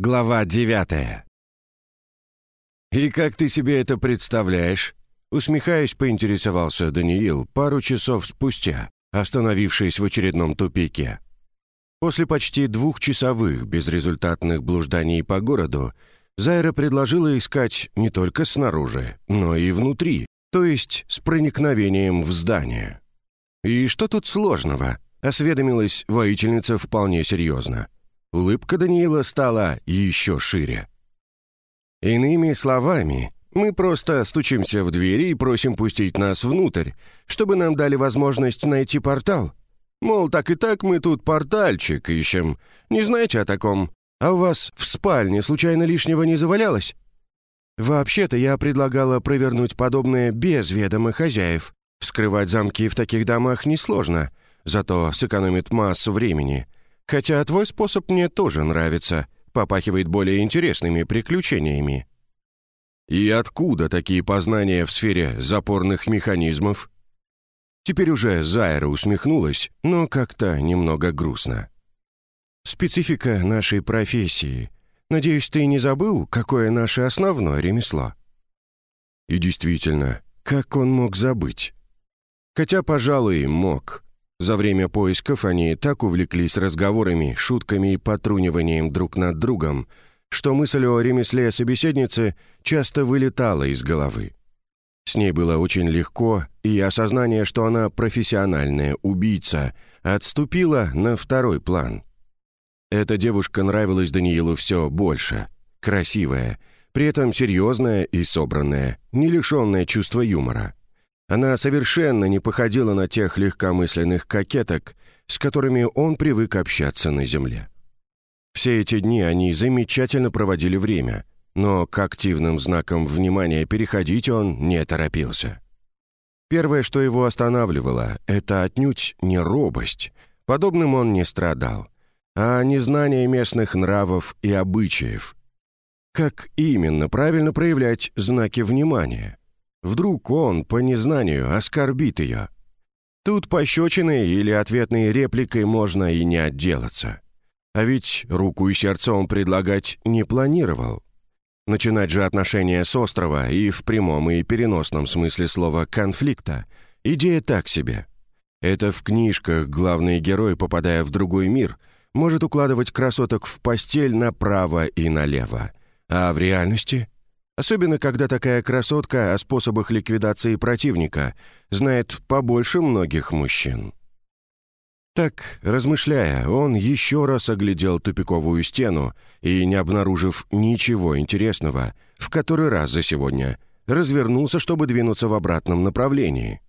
Глава девятая. «И как ты себе это представляешь?» Усмехаясь, поинтересовался Даниил пару часов спустя, остановившись в очередном тупике. После почти двухчасовых безрезультатных блужданий по городу, Зайра предложила искать не только снаружи, но и внутри, то есть с проникновением в здание. «И что тут сложного?» — осведомилась воительница вполне серьезно. Улыбка Даниила стала еще шире. «Иными словами, мы просто стучимся в двери и просим пустить нас внутрь, чтобы нам дали возможность найти портал. Мол, так и так мы тут портальчик ищем. Не знаете о таком? А у вас в спальне случайно лишнего не завалялось?» «Вообще-то я предлагала провернуть подобное без ведома хозяев. Вскрывать замки в таких домах несложно, зато сэкономит массу времени. Хотя твой способ мне тоже нравится, попахивает более интересными приключениями». И откуда такие познания в сфере запорных механизмов? Теперь уже Зайра усмехнулась, но как-то немного грустно. «Специфика нашей профессии. Надеюсь, ты не забыл, какое наше основное ремесло?» И действительно, как он мог забыть? Хотя, пожалуй, мог. За время поисков они так увлеклись разговорами, шутками и потруниванием друг над другом, что мысль о ремесле собеседницы часто вылетала из головы. С ней было очень легко, и осознание, что она профессиональная убийца, отступило на второй план. Эта девушка нравилась Даниилу все больше. Красивая, при этом серьезная и собранная, не лишенная чувства юмора. Она совершенно не походила на тех легкомысленных кокеток, с которыми он привык общаться на земле. Все эти дни они замечательно проводили время, но к активным знакам внимания переходить он не торопился. Первое, что его останавливало, это отнюдь не робость. Подобным он не страдал, а незнание местных нравов и обычаев. Как именно правильно проявлять знаки внимания? Вдруг он, по незнанию, оскорбит ее? Тут пощечиной или ответной репликой можно и не отделаться. А ведь руку и сердце он предлагать не планировал. Начинать же отношения с острова и в прямом и переносном смысле слова «конфликта» — идея так себе. Это в книжках главный герой, попадая в другой мир, может укладывать красоток в постель направо и налево. А в реальности? Особенно, когда такая красотка о способах ликвидации противника знает побольше многих мужчин. Так, размышляя, он еще раз оглядел тупиковую стену и, не обнаружив ничего интересного, в который раз за сегодня, развернулся, чтобы двинуться в обратном направлении.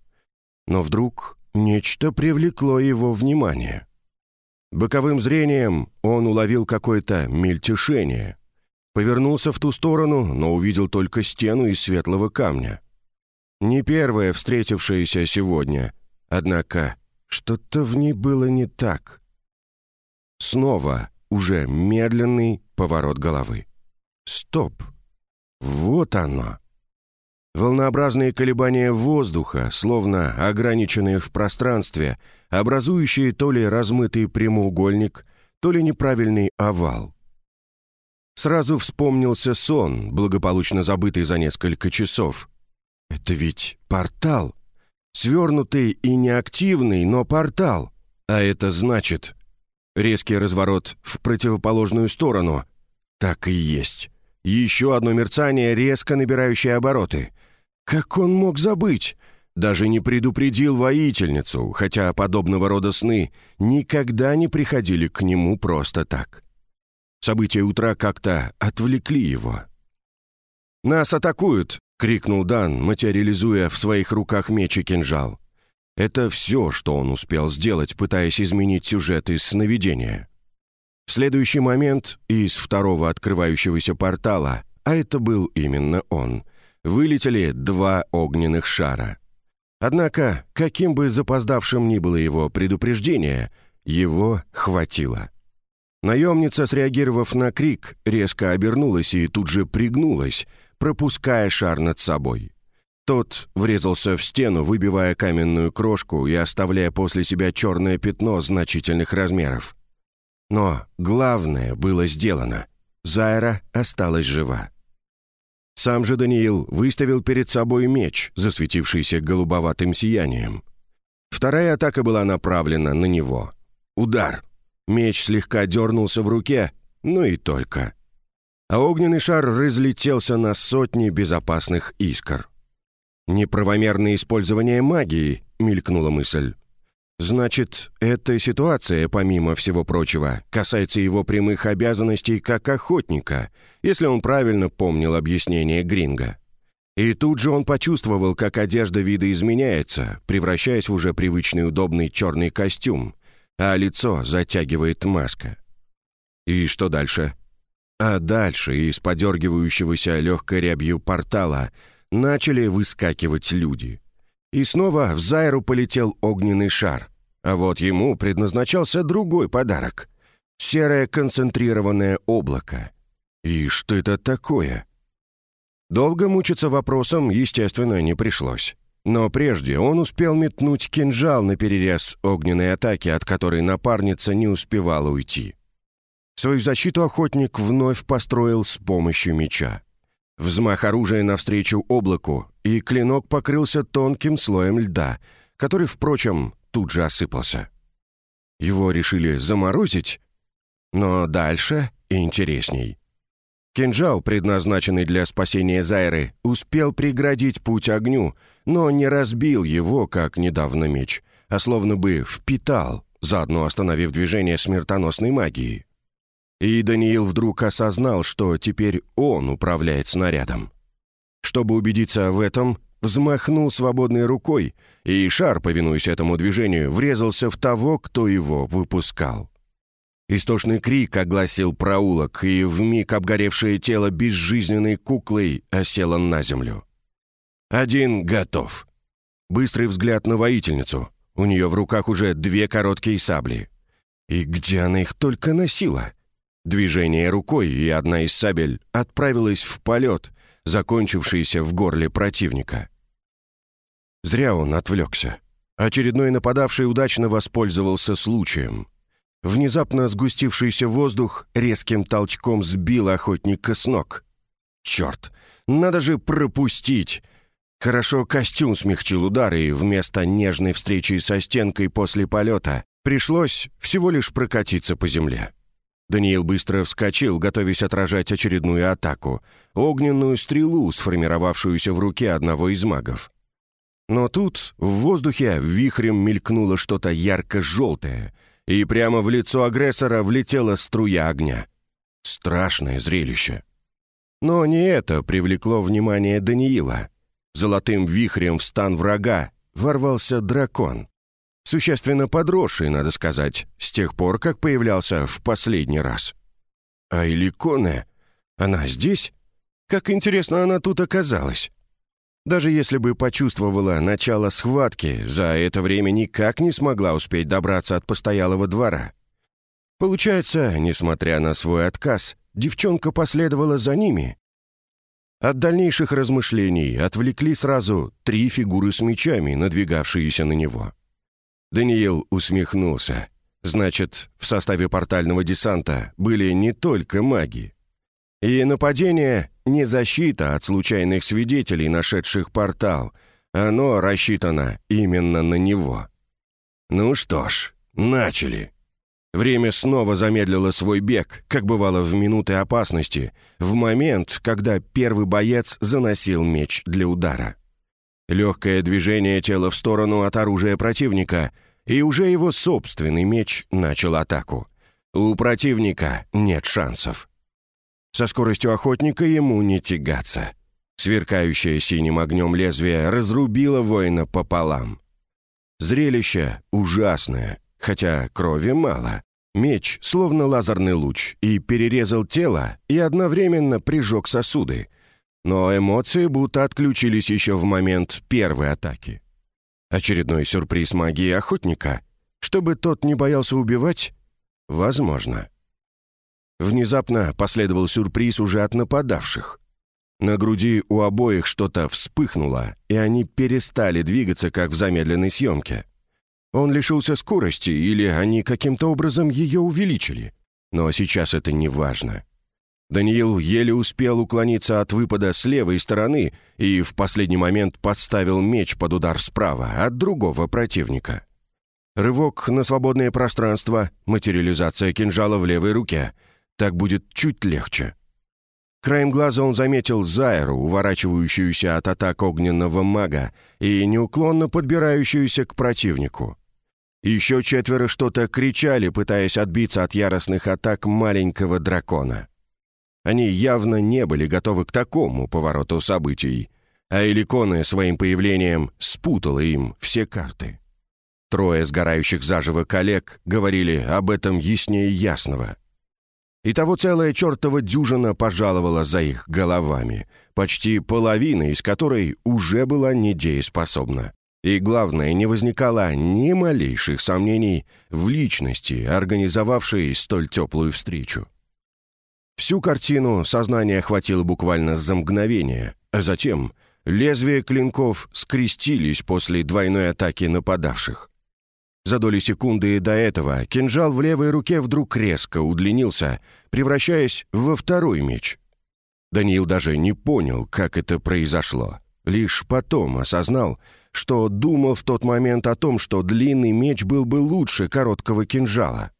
Но вдруг нечто привлекло его внимание. Боковым зрением он уловил какое-то мельтешение. Повернулся в ту сторону, но увидел только стену из светлого камня. Не первая встретившаяся сегодня, однако что-то в ней было не так. Снова уже медленный поворот головы. Стоп. Вот оно. Волнообразные колебания воздуха, словно ограниченные в пространстве, образующие то ли размытый прямоугольник, то ли неправильный овал. Сразу вспомнился сон, благополучно забытый за несколько часов. Это ведь портал. Свернутый и неактивный, но портал. А это значит... Резкий разворот в противоположную сторону. Так и есть. Еще одно мерцание, резко набирающее обороты. Как он мог забыть? Даже не предупредил воительницу, хотя подобного рода сны никогда не приходили к нему просто так. События утра как-то отвлекли его. «Нас атакуют!» — крикнул Дан, материализуя в своих руках меч и кинжал. Это все, что он успел сделать, пытаясь изменить сюжет из сновидения. В следующий момент из второго открывающегося портала, а это был именно он, вылетели два огненных шара. Однако, каким бы запоздавшим ни было его предупреждение, его хватило. Наемница, среагировав на крик, резко обернулась и тут же пригнулась, пропуская шар над собой. Тот врезался в стену, выбивая каменную крошку и оставляя после себя черное пятно значительных размеров. Но главное было сделано. Зайра осталась жива. Сам же Даниил выставил перед собой меч, засветившийся голубоватым сиянием. Вторая атака была направлена на него. Удар. Меч слегка дернулся в руке, ну и только. А огненный шар разлетелся на сотни безопасных искр. «Неправомерное использование магии», — мелькнула мысль. «Значит, эта ситуация, помимо всего прочего, касается его прямых обязанностей как охотника, если он правильно помнил объяснение Гринга. И тут же он почувствовал, как одежда вида изменяется, превращаясь в уже привычный удобный черный костюм, а лицо затягивает маска. И что дальше? А дальше из подергивающегося легкой рябью портала начали выскакивать люди. И снова в Зайру полетел огненный шар. А вот ему предназначался другой подарок. Серое концентрированное облако. И что это такое? Долго мучиться вопросом, естественно, не пришлось. Но прежде он успел метнуть кинжал на перерез огненной атаки, от которой напарница не успевала уйти. Свою защиту охотник вновь построил с помощью меча. Взмах оружия навстречу облаку, и клинок покрылся тонким слоем льда, который, впрочем, тут же осыпался. Его решили заморозить, но дальше интересней. Кинжал, предназначенный для спасения Зайры, успел преградить путь огню, но не разбил его, как недавно меч, а словно бы впитал, заодно остановив движение смертоносной магии. И Даниил вдруг осознал, что теперь он управляет снарядом. Чтобы убедиться в этом, взмахнул свободной рукой, и шар, повинуясь этому движению, врезался в того, кто его выпускал. Истошный крик огласил проулок, и вмиг обгоревшее тело безжизненной куклой осело на землю. Один готов. Быстрый взгляд на воительницу. У нее в руках уже две короткие сабли. И где она их только носила? Движение рукой, и одна из сабель отправилась в полет, закончившийся в горле противника. Зря он отвлекся. Очередной нападавший удачно воспользовался случаем. Внезапно сгустившийся воздух резким толчком сбил охотника с ног. «Черт! Надо же пропустить!» Хорошо костюм смягчил удар, и вместо нежной встречи со стенкой после полета пришлось всего лишь прокатиться по земле. Даниил быстро вскочил, готовясь отражать очередную атаку, огненную стрелу, сформировавшуюся в руке одного из магов. Но тут в воздухе вихрем мелькнуло что-то ярко-желтое, и прямо в лицо агрессора влетела струя огня. Страшное зрелище. Но не это привлекло внимание Даниила. Золотым вихрем в стан врага ворвался дракон. Существенно подросший, надо сказать, с тех пор, как появлялся в последний раз. А Иликоне? Она здесь? Как интересно она тут оказалась. Даже если бы почувствовала начало схватки, за это время никак не смогла успеть добраться от постоялого двора. Получается, несмотря на свой отказ, девчонка последовала за ними. От дальнейших размышлений отвлекли сразу три фигуры с мечами, надвигавшиеся на него. Даниил усмехнулся. Значит, в составе портального десанта были не только маги. И нападение — не защита от случайных свидетелей, нашедших портал. Оно рассчитано именно на него. Ну что ж, начали. Время снова замедлило свой бег, как бывало в минуты опасности, в момент, когда первый боец заносил меч для удара. Легкое движение тела в сторону от оружия противника, и уже его собственный меч начал атаку. У противника нет шансов. Со скоростью охотника ему не тягаться. Сверкающее синим огнем лезвие разрубило воина пополам. Зрелище ужасное, хотя крови мало. Меч, словно лазерный луч, и перерезал тело, и одновременно прижег сосуды — но эмоции будто отключились еще в момент первой атаки. Очередной сюрприз магии охотника, чтобы тот не боялся убивать? Возможно. Внезапно последовал сюрприз уже от нападавших. На груди у обоих что-то вспыхнуло, и они перестали двигаться, как в замедленной съемке. Он лишился скорости, или они каким-то образом ее увеличили. Но сейчас это не важно. Даниил еле успел уклониться от выпада с левой стороны и в последний момент подставил меч под удар справа от другого противника. Рывок на свободное пространство, материализация кинжала в левой руке. Так будет чуть легче. Краем глаза он заметил Зайру, уворачивающуюся от атак огненного мага и неуклонно подбирающуюся к противнику. Еще четверо что-то кричали, пытаясь отбиться от яростных атак маленького дракона. Они явно не были готовы к такому повороту событий, а Эликоны своим появлением спутала им все карты. Трое сгорающих заживо коллег говорили об этом яснее ясного. И того целая чертова дюжина пожаловала за их головами, почти половина из которой уже была недееспособна. И главное, не возникало ни малейших сомнений в личности, организовавшей столь теплую встречу. Всю картину сознание охватило буквально за мгновение, а затем лезвия клинков скрестились после двойной атаки нападавших. За доли секунды до этого кинжал в левой руке вдруг резко удлинился, превращаясь во второй меч. Даниил даже не понял, как это произошло. Лишь потом осознал, что думал в тот момент о том, что длинный меч был бы лучше короткого кинжала.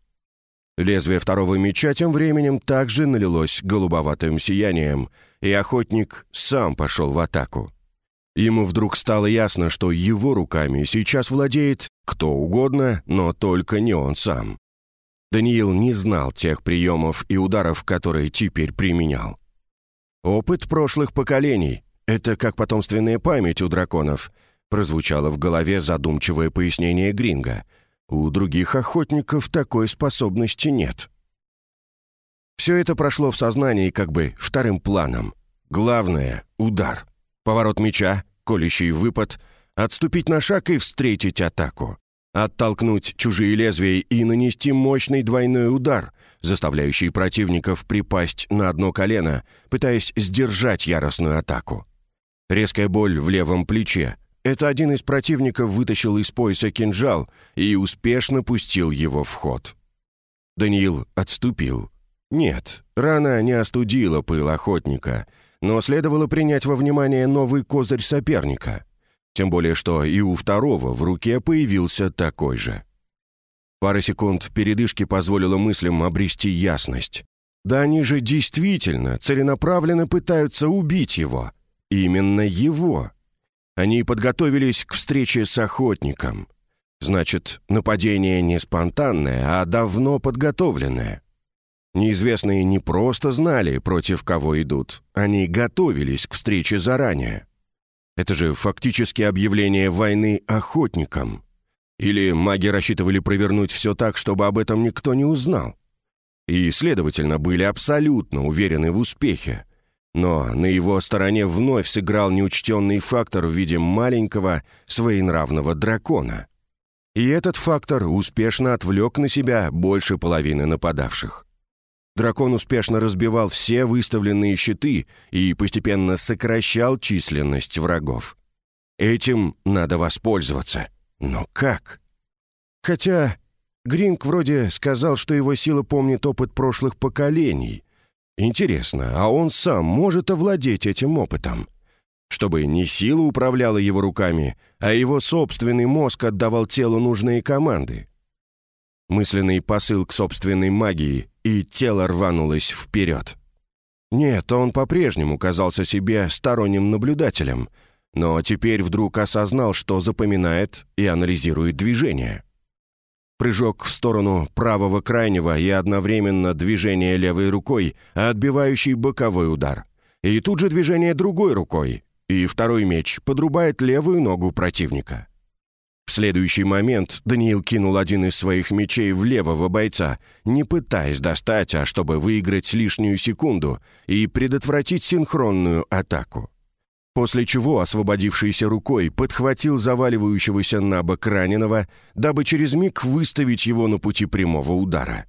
Лезвие второго меча тем временем также налилось голубоватым сиянием, и охотник сам пошел в атаку. Ему вдруг стало ясно, что его руками сейчас владеет кто угодно, но только не он сам. Даниил не знал тех приемов и ударов, которые теперь применял. «Опыт прошлых поколений — это как потомственная память у драконов», прозвучало в голове задумчивое пояснение Гринга. «У других охотников такой способности нет». Все это прошло в сознании как бы вторым планом. Главное — удар. Поворот меча, колющий выпад, отступить на шаг и встретить атаку. Оттолкнуть чужие лезвия и нанести мощный двойной удар, заставляющий противников припасть на одно колено, пытаясь сдержать яростную атаку. Резкая боль в левом плече. Это один из противников вытащил из пояса кинжал и успешно пустил его в ход. Даниил отступил. Нет, рана не остудила пыл охотника — но следовало принять во внимание новый козырь соперника. Тем более, что и у второго в руке появился такой же. Пара секунд передышки позволила мыслям обрести ясность. Да они же действительно целенаправленно пытаются убить его. Именно его. Они подготовились к встрече с охотником. Значит, нападение не спонтанное, а давно подготовленное. Неизвестные не просто знали, против кого идут, они готовились к встрече заранее. Это же фактически объявление войны охотникам. Или маги рассчитывали провернуть все так, чтобы об этом никто не узнал. И, следовательно, были абсолютно уверены в успехе. Но на его стороне вновь сыграл неучтенный фактор в виде маленького своенравного дракона. И этот фактор успешно отвлек на себя больше половины нападавших. Дракон успешно разбивал все выставленные щиты и постепенно сокращал численность врагов. Этим надо воспользоваться. Но как? Хотя Гринг вроде сказал, что его сила помнит опыт прошлых поколений. Интересно, а он сам может овладеть этим опытом? Чтобы не сила управляла его руками, а его собственный мозг отдавал телу нужные команды. Мысленный посыл к собственной магии и тело рванулось вперед. Нет, он по-прежнему казался себе сторонним наблюдателем, но теперь вдруг осознал, что запоминает и анализирует движение. Прыжок в сторону правого крайнего и одновременно движение левой рукой, отбивающий боковой удар. И тут же движение другой рукой, и второй меч подрубает левую ногу противника. В следующий момент Даниил кинул один из своих мечей в левого бойца, не пытаясь достать, а чтобы выиграть лишнюю секунду и предотвратить синхронную атаку. После чего, освободившийся рукой, подхватил заваливающегося на бок раненого, дабы через миг выставить его на пути прямого удара.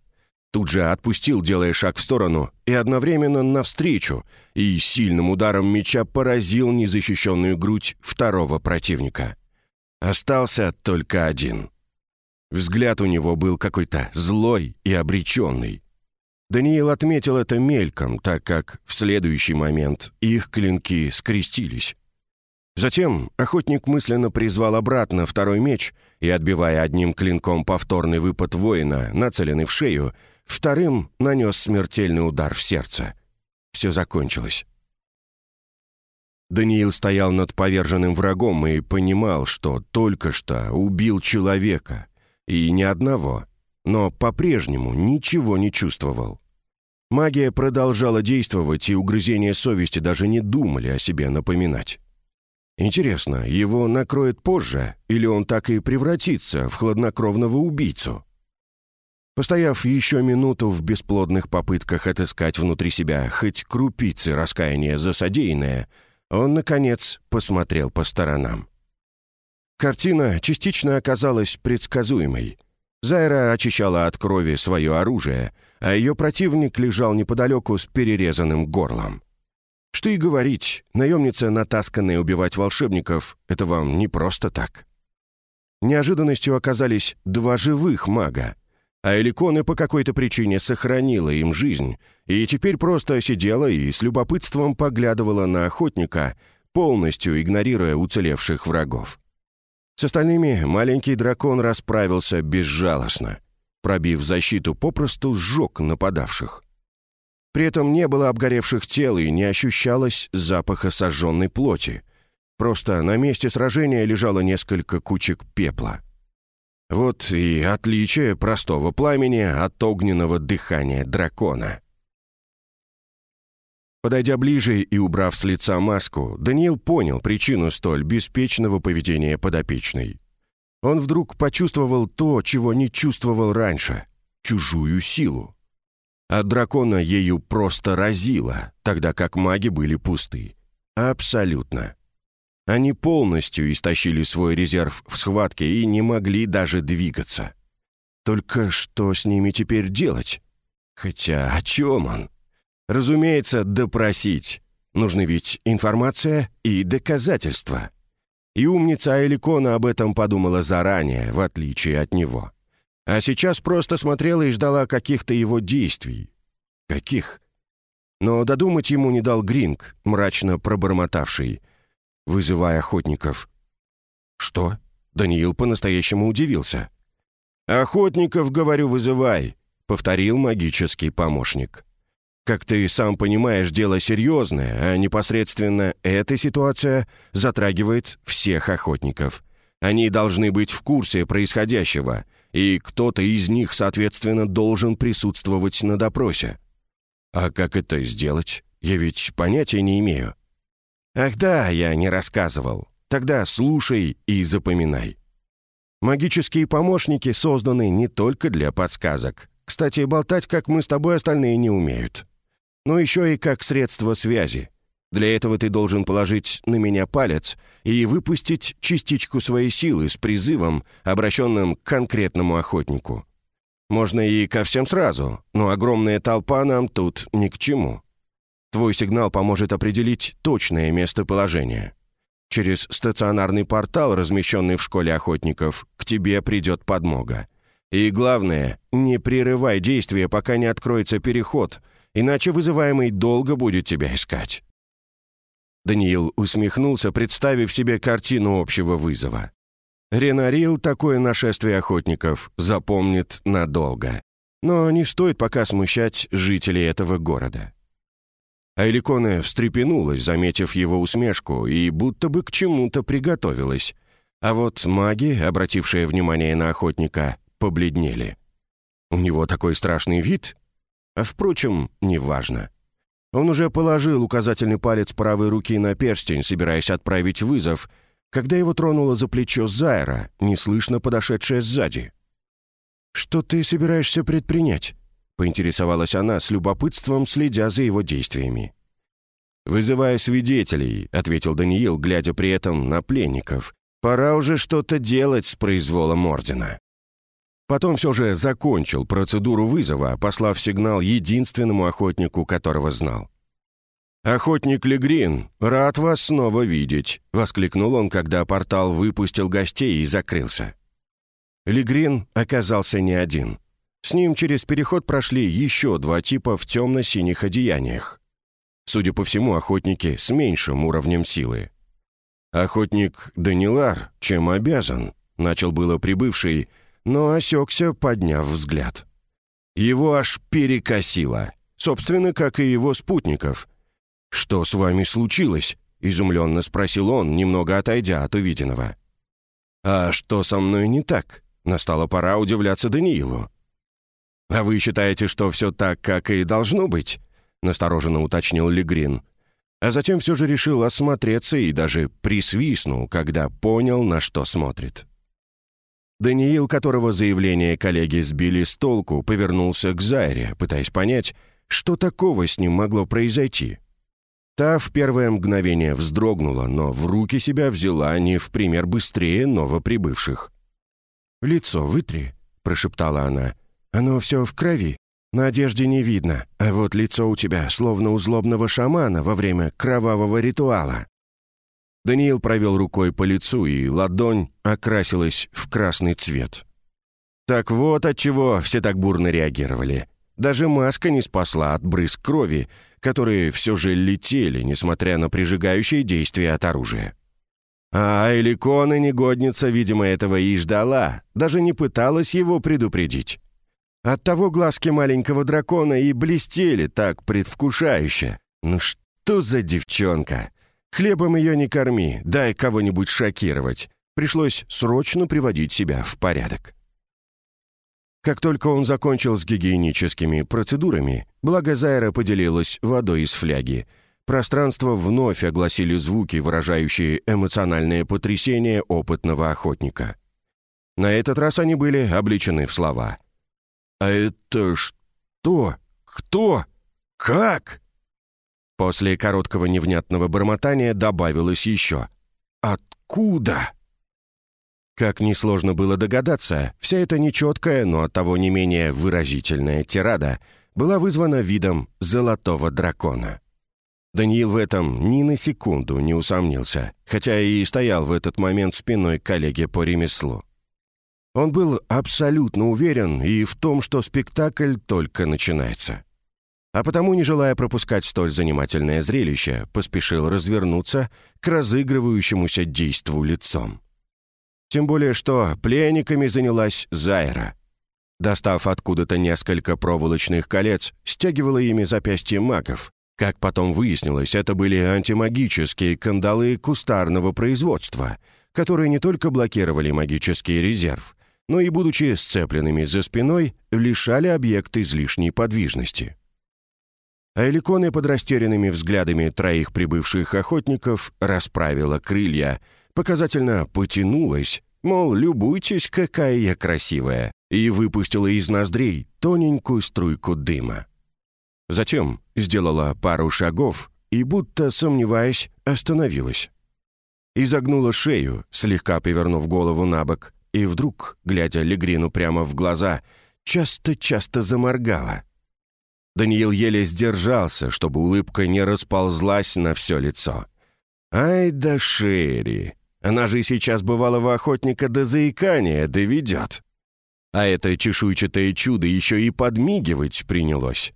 Тут же отпустил, делая шаг в сторону, и одновременно навстречу, и сильным ударом меча поразил незащищенную грудь второго противника. Остался только один. Взгляд у него был какой-то злой и обреченный. Даниил отметил это мельком, так как в следующий момент их клинки скрестились. Затем охотник мысленно призвал обратно второй меч и, отбивая одним клинком повторный выпад воина, нацеленный в шею, вторым нанес смертельный удар в сердце. Все закончилось. Даниил стоял над поверженным врагом и понимал, что только что убил человека. И ни одного. Но по-прежнему ничего не чувствовал. Магия продолжала действовать, и угрызения совести даже не думали о себе напоминать. Интересно, его накроет позже, или он так и превратится в хладнокровного убийцу? Постояв еще минуту в бесплодных попытках отыскать внутри себя хоть крупицы раскаяния за содеянное, он, наконец, посмотрел по сторонам. Картина частично оказалась предсказуемой. Зайра очищала от крови свое оружие, а ее противник лежал неподалеку с перерезанным горлом. Что и говорить, наемница, натасканная убивать волшебников, это вам не просто так. Неожиданностью оказались два живых мага, а Эликоны по какой-то причине сохранила им жизнь, и теперь просто сидела и с любопытством поглядывала на охотника, полностью игнорируя уцелевших врагов. С остальными маленький дракон расправился безжалостно. Пробив защиту, попросту сжег нападавших. При этом не было обгоревших тел и не ощущалось запаха сожженной плоти. Просто на месте сражения лежало несколько кучек пепла. Вот и отличие простого пламени от огненного дыхания дракона. Подойдя ближе и убрав с лица маску, Даниил понял причину столь беспечного поведения подопечной. Он вдруг почувствовал то, чего не чувствовал раньше — чужую силу. От дракона ею просто разило, тогда как маги были пусты. Абсолютно. Они полностью истощили свой резерв в схватке и не могли даже двигаться. Только что с ними теперь делать? Хотя о чем он? Разумеется, допросить. Нужны ведь информация и доказательства. И умница Эликона об этом подумала заранее, в отличие от него. А сейчас просто смотрела и ждала каких-то его действий. Каких? Но додумать ему не дал Гринг, мрачно пробормотавший вызывая охотников. «Что?» — Даниил по-настоящему удивился. «Охотников, говорю, вызывай», — повторил магический помощник. «Как ты сам понимаешь, дело серьезное, а непосредственно эта ситуация затрагивает всех охотников. Они должны быть в курсе происходящего, и кто-то из них, соответственно, должен присутствовать на допросе. А как это сделать? Я ведь понятия не имею. «Ах да, я не рассказывал. Тогда слушай и запоминай». Магические помощники созданы не только для подсказок. Кстати, болтать, как мы с тобой, остальные не умеют. Но еще и как средство связи. Для этого ты должен положить на меня палец и выпустить частичку своей силы с призывом, обращенным к конкретному охотнику. Можно и ко всем сразу, но огромная толпа нам тут ни к чему. Твой сигнал поможет определить точное местоположение. Через стационарный портал, размещенный в школе охотников, к тебе придет подмога. И главное, не прерывай действия, пока не откроется переход, иначе вызываемый долго будет тебя искать». Даниил усмехнулся, представив себе картину общего вызова. Ренарил такое нашествие охотников запомнит надолго. Но не стоит пока смущать жителей этого города. Айликоне встрепенулась, заметив его усмешку, и будто бы к чему-то приготовилась. А вот маги, обратившие внимание на охотника, побледнели. У него такой страшный вид? А впрочем, неважно. Он уже положил указательный палец правой руки на перстень, собираясь отправить вызов, когда его тронуло за плечо Зайра, неслышно подошедшая сзади. «Что ты собираешься предпринять?» поинтересовалась она с любопытством, следя за его действиями. «Вызывая свидетелей», — ответил Даниил, глядя при этом на пленников. «Пора уже что-то делать с произволом Ордена». Потом все же закончил процедуру вызова, послав сигнал единственному охотнику, которого знал. «Охотник Легрин, рад вас снова видеть», — воскликнул он, когда портал выпустил гостей и закрылся. Легрин оказался не один. С ним через переход прошли еще два типа в темно-синих одеяниях. Судя по всему, охотники с меньшим уровнем силы. Охотник Данилар, чем обязан, начал было прибывший, но осекся, подняв взгляд. Его аж перекосило, собственно, как и его спутников. «Что с вами случилось?» — изумленно спросил он, немного отойдя от увиденного. «А что со мной не так?» Настала пора удивляться Даниилу. «А вы считаете, что все так, как и должно быть?» — настороженно уточнил Легрин. А затем все же решил осмотреться и даже присвистнул, когда понял, на что смотрит. Даниил, которого заявление коллеги сбили с толку, повернулся к Зайре, пытаясь понять, что такого с ним могло произойти. Та в первое мгновение вздрогнула, но в руки себя взяла не в пример быстрее новоприбывших. «Лицо вытри», — прошептала она. «Оно все в крови. На одежде не видно, а вот лицо у тебя словно у злобного шамана во время кровавого ритуала». Даниил провел рукой по лицу, и ладонь окрасилась в красный цвет. Так вот от чего все так бурно реагировали. Даже маска не спасла от брызг крови, которые все же летели, несмотря на прижигающие действия от оружия. А Эликона негодница, видимо, этого и ждала, даже не пыталась его предупредить. Оттого глазки маленького дракона и блестели так предвкушающе. Ну что за девчонка? Хлебом ее не корми, дай кого-нибудь шокировать. Пришлось срочно приводить себя в порядок. Как только он закончил с гигиеническими процедурами, благо Зайра поделилась водой из фляги, пространство вновь огласили звуки, выражающие эмоциональное потрясение опытного охотника. На этот раз они были обличены в слова. «А это что? Кто? Как?» После короткого невнятного бормотания добавилось еще «Откуда?». Как несложно было догадаться, вся эта нечеткая, но оттого не менее выразительная тирада была вызвана видом золотого дракона. Даниил в этом ни на секунду не усомнился, хотя и стоял в этот момент спиной коллеге по ремеслу. Он был абсолютно уверен и в том, что спектакль только начинается а потому, не желая пропускать столь занимательное зрелище, поспешил развернуться к разыгрывающемуся действу лицом. Тем более, что пленниками занялась Зайра. Достав откуда-то несколько проволочных колец, стягивала ими запястья магов. Как потом выяснилось, это были антимагические кандалы кустарного производства, которые не только блокировали магический резерв, но и, будучи сцепленными за спиной, лишали объект излишней подвижности а Эликоны под растерянными взглядами троих прибывших охотников расправила крылья, показательно потянулась, мол, любуйтесь, какая я красивая, и выпустила из ноздрей тоненькую струйку дыма. Затем сделала пару шагов и, будто сомневаясь, остановилась. Изогнула шею, слегка повернув голову на бок, и вдруг, глядя Легрину прямо в глаза, часто-часто заморгала — Даниил еле сдержался, чтобы улыбка не расползлась на все лицо. «Ай да Шерри! Она же сейчас бывалого охотника до заикания доведет!» А это чешуйчатое чудо еще и подмигивать принялось.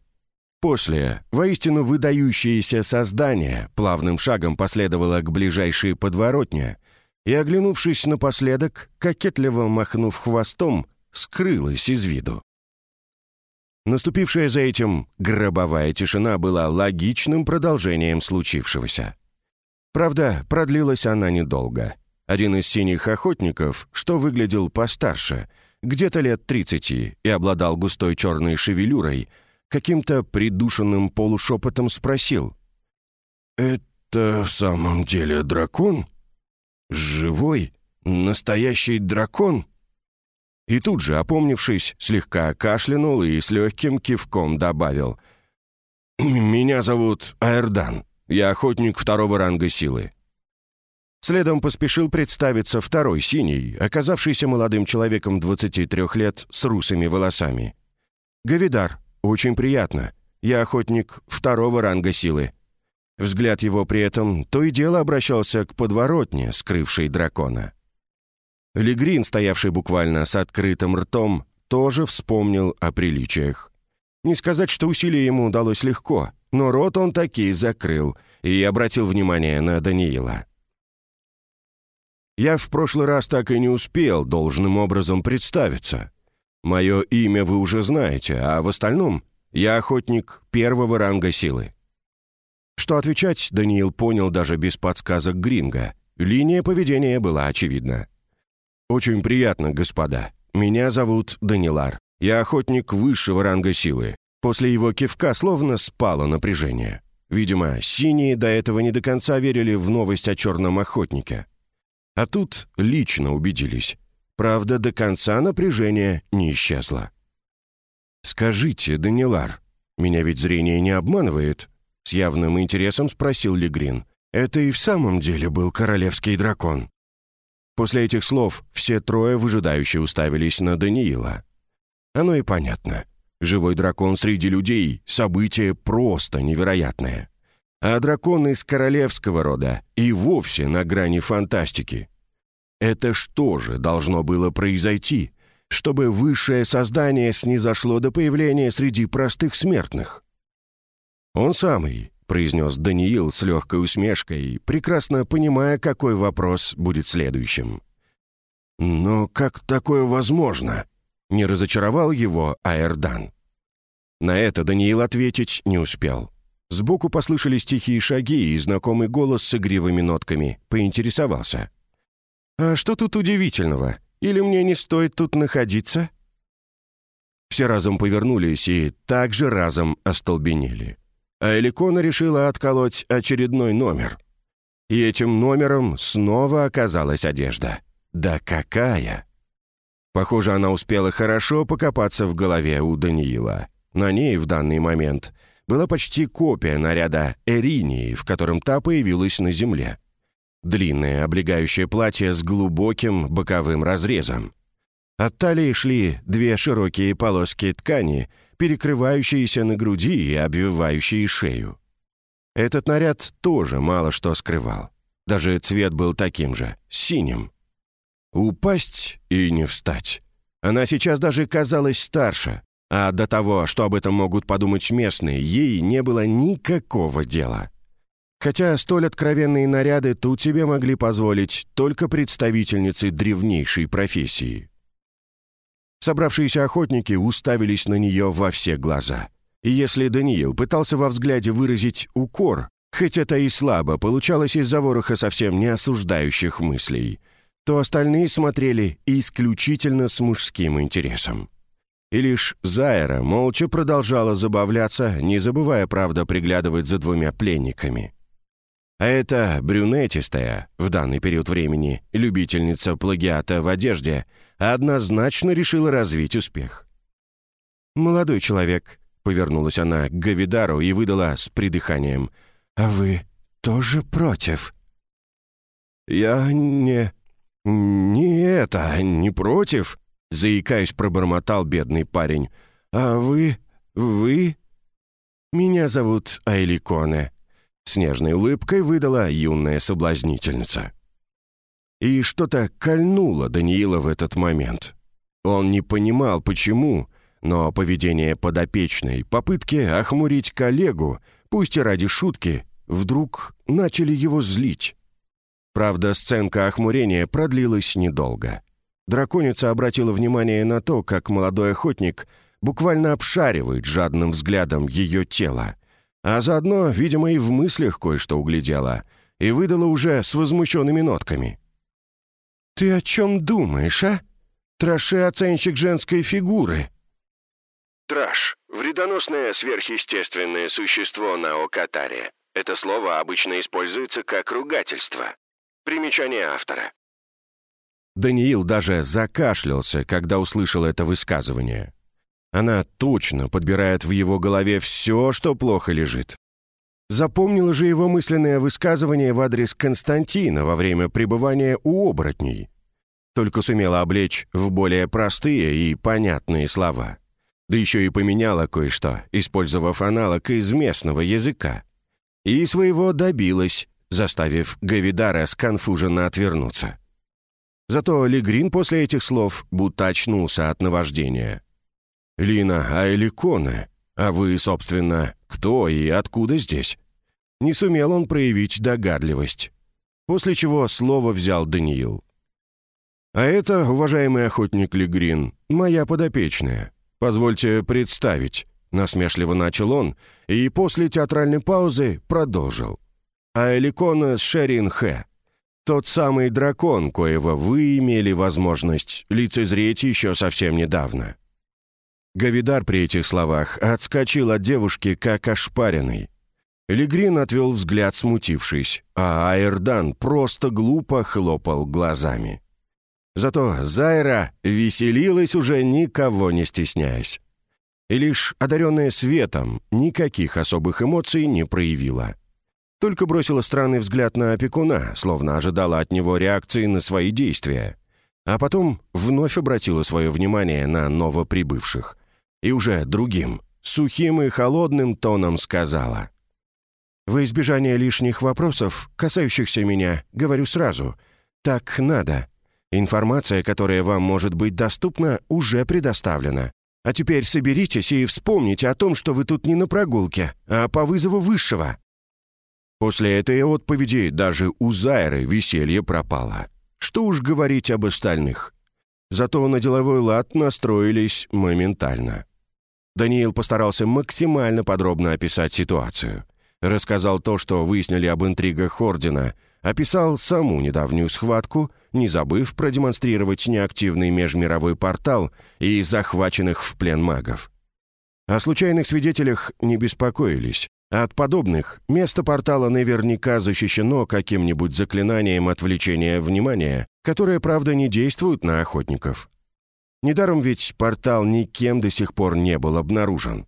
После воистину выдающееся создание плавным шагом последовало к ближайшей подворотне и, оглянувшись напоследок, кокетливо махнув хвостом, скрылось из виду. Наступившая за этим гробовая тишина была логичным продолжением случившегося. Правда, продлилась она недолго. Один из синих охотников, что выглядел постарше, где-то лет тридцати, и обладал густой черной шевелюрой, каким-то придушенным полушепотом спросил. «Это в самом деле дракон? Живой? Настоящий дракон?» И тут же, опомнившись, слегка кашлянул и с легким кивком добавил. «Меня зовут Аэрдан. Я охотник второго ранга силы». Следом поспешил представиться второй синий, оказавшийся молодым человеком 23 лет с русыми волосами. «Гавидар, очень приятно. Я охотник второго ранга силы». Взгляд его при этом то и дело обращался к подворотне, скрывшей дракона. Легрин, стоявший буквально с открытым ртом, тоже вспомнил о приличиях. Не сказать, что усилие ему удалось легко, но рот он таки закрыл и обратил внимание на Даниила. «Я в прошлый раз так и не успел должным образом представиться. Мое имя вы уже знаете, а в остальном я охотник первого ранга силы». Что отвечать, Даниил понял даже без подсказок Гринга. Линия поведения была очевидна. «Очень приятно, господа. Меня зовут Данилар. Я охотник высшего ранга силы. После его кивка словно спало напряжение. Видимо, синие до этого не до конца верили в новость о черном охотнике. А тут лично убедились. Правда, до конца напряжение не исчезло. «Скажите, Данилар, меня ведь зрение не обманывает?» С явным интересом спросил Легрин. «Это и в самом деле был королевский дракон?» После этих слов все трое выжидающе уставились на Даниила. Оно и понятно. Живой дракон среди людей — событие просто невероятное. А дракон из королевского рода и вовсе на грани фантастики. Это что же должно было произойти, чтобы высшее создание снизошло до появления среди простых смертных? «Он самый», — произнес Даниил с легкой усмешкой, прекрасно понимая, какой вопрос будет следующим. «Но как такое возможно?» — не разочаровал его Аэрдан. На это Даниил ответить не успел. Сбоку послышались тихие шаги, и знакомый голос с игривыми нотками поинтересовался. «А что тут удивительного? Или мне не стоит тут находиться?» Все разом повернулись и также разом остолбенели а Эликона решила отколоть очередной номер. И этим номером снова оказалась одежда. Да какая! Похоже, она успела хорошо покопаться в голове у Даниила. На ней в данный момент была почти копия наряда Эринии, в котором та появилась на земле. Длинное облегающее платье с глубоким боковым разрезом. От талии шли две широкие полоски ткани — перекрывающиеся на груди и обвивающие шею. Этот наряд тоже мало что скрывал. Даже цвет был таким же, синим. Упасть и не встать. Она сейчас даже казалась старше, а до того, что об этом могут подумать местные, ей не было никакого дела. Хотя столь откровенные наряды тут себе могли позволить только представительницы древнейшей профессии. Собравшиеся охотники уставились на нее во все глаза. И если Даниил пытался во взгляде выразить укор, хоть это и слабо получалось из-за вороха совсем не осуждающих мыслей, то остальные смотрели исключительно с мужским интересом. И лишь Зайра молча продолжала забавляться, не забывая, правда, приглядывать за двумя пленниками. А эта брюнетистая, в данный период времени, любительница плагиата в одежде, однозначно решила развить успех. «Молодой человек», — повернулась она к Гавидару и выдала с придыханием, «А вы тоже против?» «Я не... не это, не против», — заикаясь, пробормотал бедный парень. «А вы... вы...» «Меня зовут Айликоне», с нежной улыбкой выдала юная соблазнительница. И что-то кольнуло Даниила в этот момент. Он не понимал, почему, но поведение подопечной, попытки охмурить коллегу, пусть и ради шутки, вдруг начали его злить. Правда, сценка охмурения продлилась недолго. Драконица обратила внимание на то, как молодой охотник буквально обшаривает жадным взглядом ее тело, а заодно, видимо, и в мыслях кое-что углядела, и выдала уже с возмущенными нотками. «Ты о чем думаешь, а? Траше-оценщик женской фигуры». Траш — вредоносное сверхъестественное существо на Окатаре. Это слово обычно используется как ругательство. Примечание автора. Даниил даже закашлялся, когда услышал это высказывание. Она точно подбирает в его голове все, что плохо лежит. Запомнила же его мысленное высказывание в адрес Константина во время пребывания у оборотней. Только сумела облечь в более простые и понятные слова. Да еще и поменяла кое-что, использовав аналог из местного языка. И своего добилась, заставив Гавидара сконфуженно отвернуться. Зато Легрин после этих слов будто очнулся от наваждения. «Лина, а Эликоне? А вы, собственно, кто и откуда здесь?» Не сумел он проявить догадливость. После чего слово взял Даниил. «А это, уважаемый охотник Легрин, моя подопечная. Позвольте представить». Насмешливо начал он и после театральной паузы продолжил. А Эликона Шерин Хэ. Тот самый дракон, коего вы имели возможность лицезреть еще совсем недавно. Гавидар при этих словах отскочил от девушки, как ошпаренный. Легрин отвел взгляд, смутившись, а Айрдан просто глупо хлопал глазами. Зато Зайра веселилась уже никого не стесняясь. И лишь одаренная светом никаких особых эмоций не проявила. Только бросила странный взгляд на опекуна, словно ожидала от него реакции на свои действия. А потом вновь обратила свое внимание на новоприбывших. И уже другим, сухим и холодным тоном сказала. «Во избежание лишних вопросов, касающихся меня, говорю сразу. Так надо. Информация, которая вам может быть доступна, уже предоставлена. А теперь соберитесь и вспомните о том, что вы тут не на прогулке, а по вызову высшего». После этой отповеди даже у Зайры веселье пропало. Что уж говорить об остальных. Зато на деловой лад настроились моментально. Даниил постарался максимально подробно описать ситуацию. Рассказал то, что выяснили об интригах Ордена, описал саму недавнюю схватку, не забыв продемонстрировать неактивный межмировой портал и захваченных в плен магов. О случайных свидетелях не беспокоились. От подобных место портала наверняка защищено каким-нибудь заклинанием отвлечения внимания, которое, правда, не действует на охотников. Недаром ведь портал никем до сих пор не был обнаружен.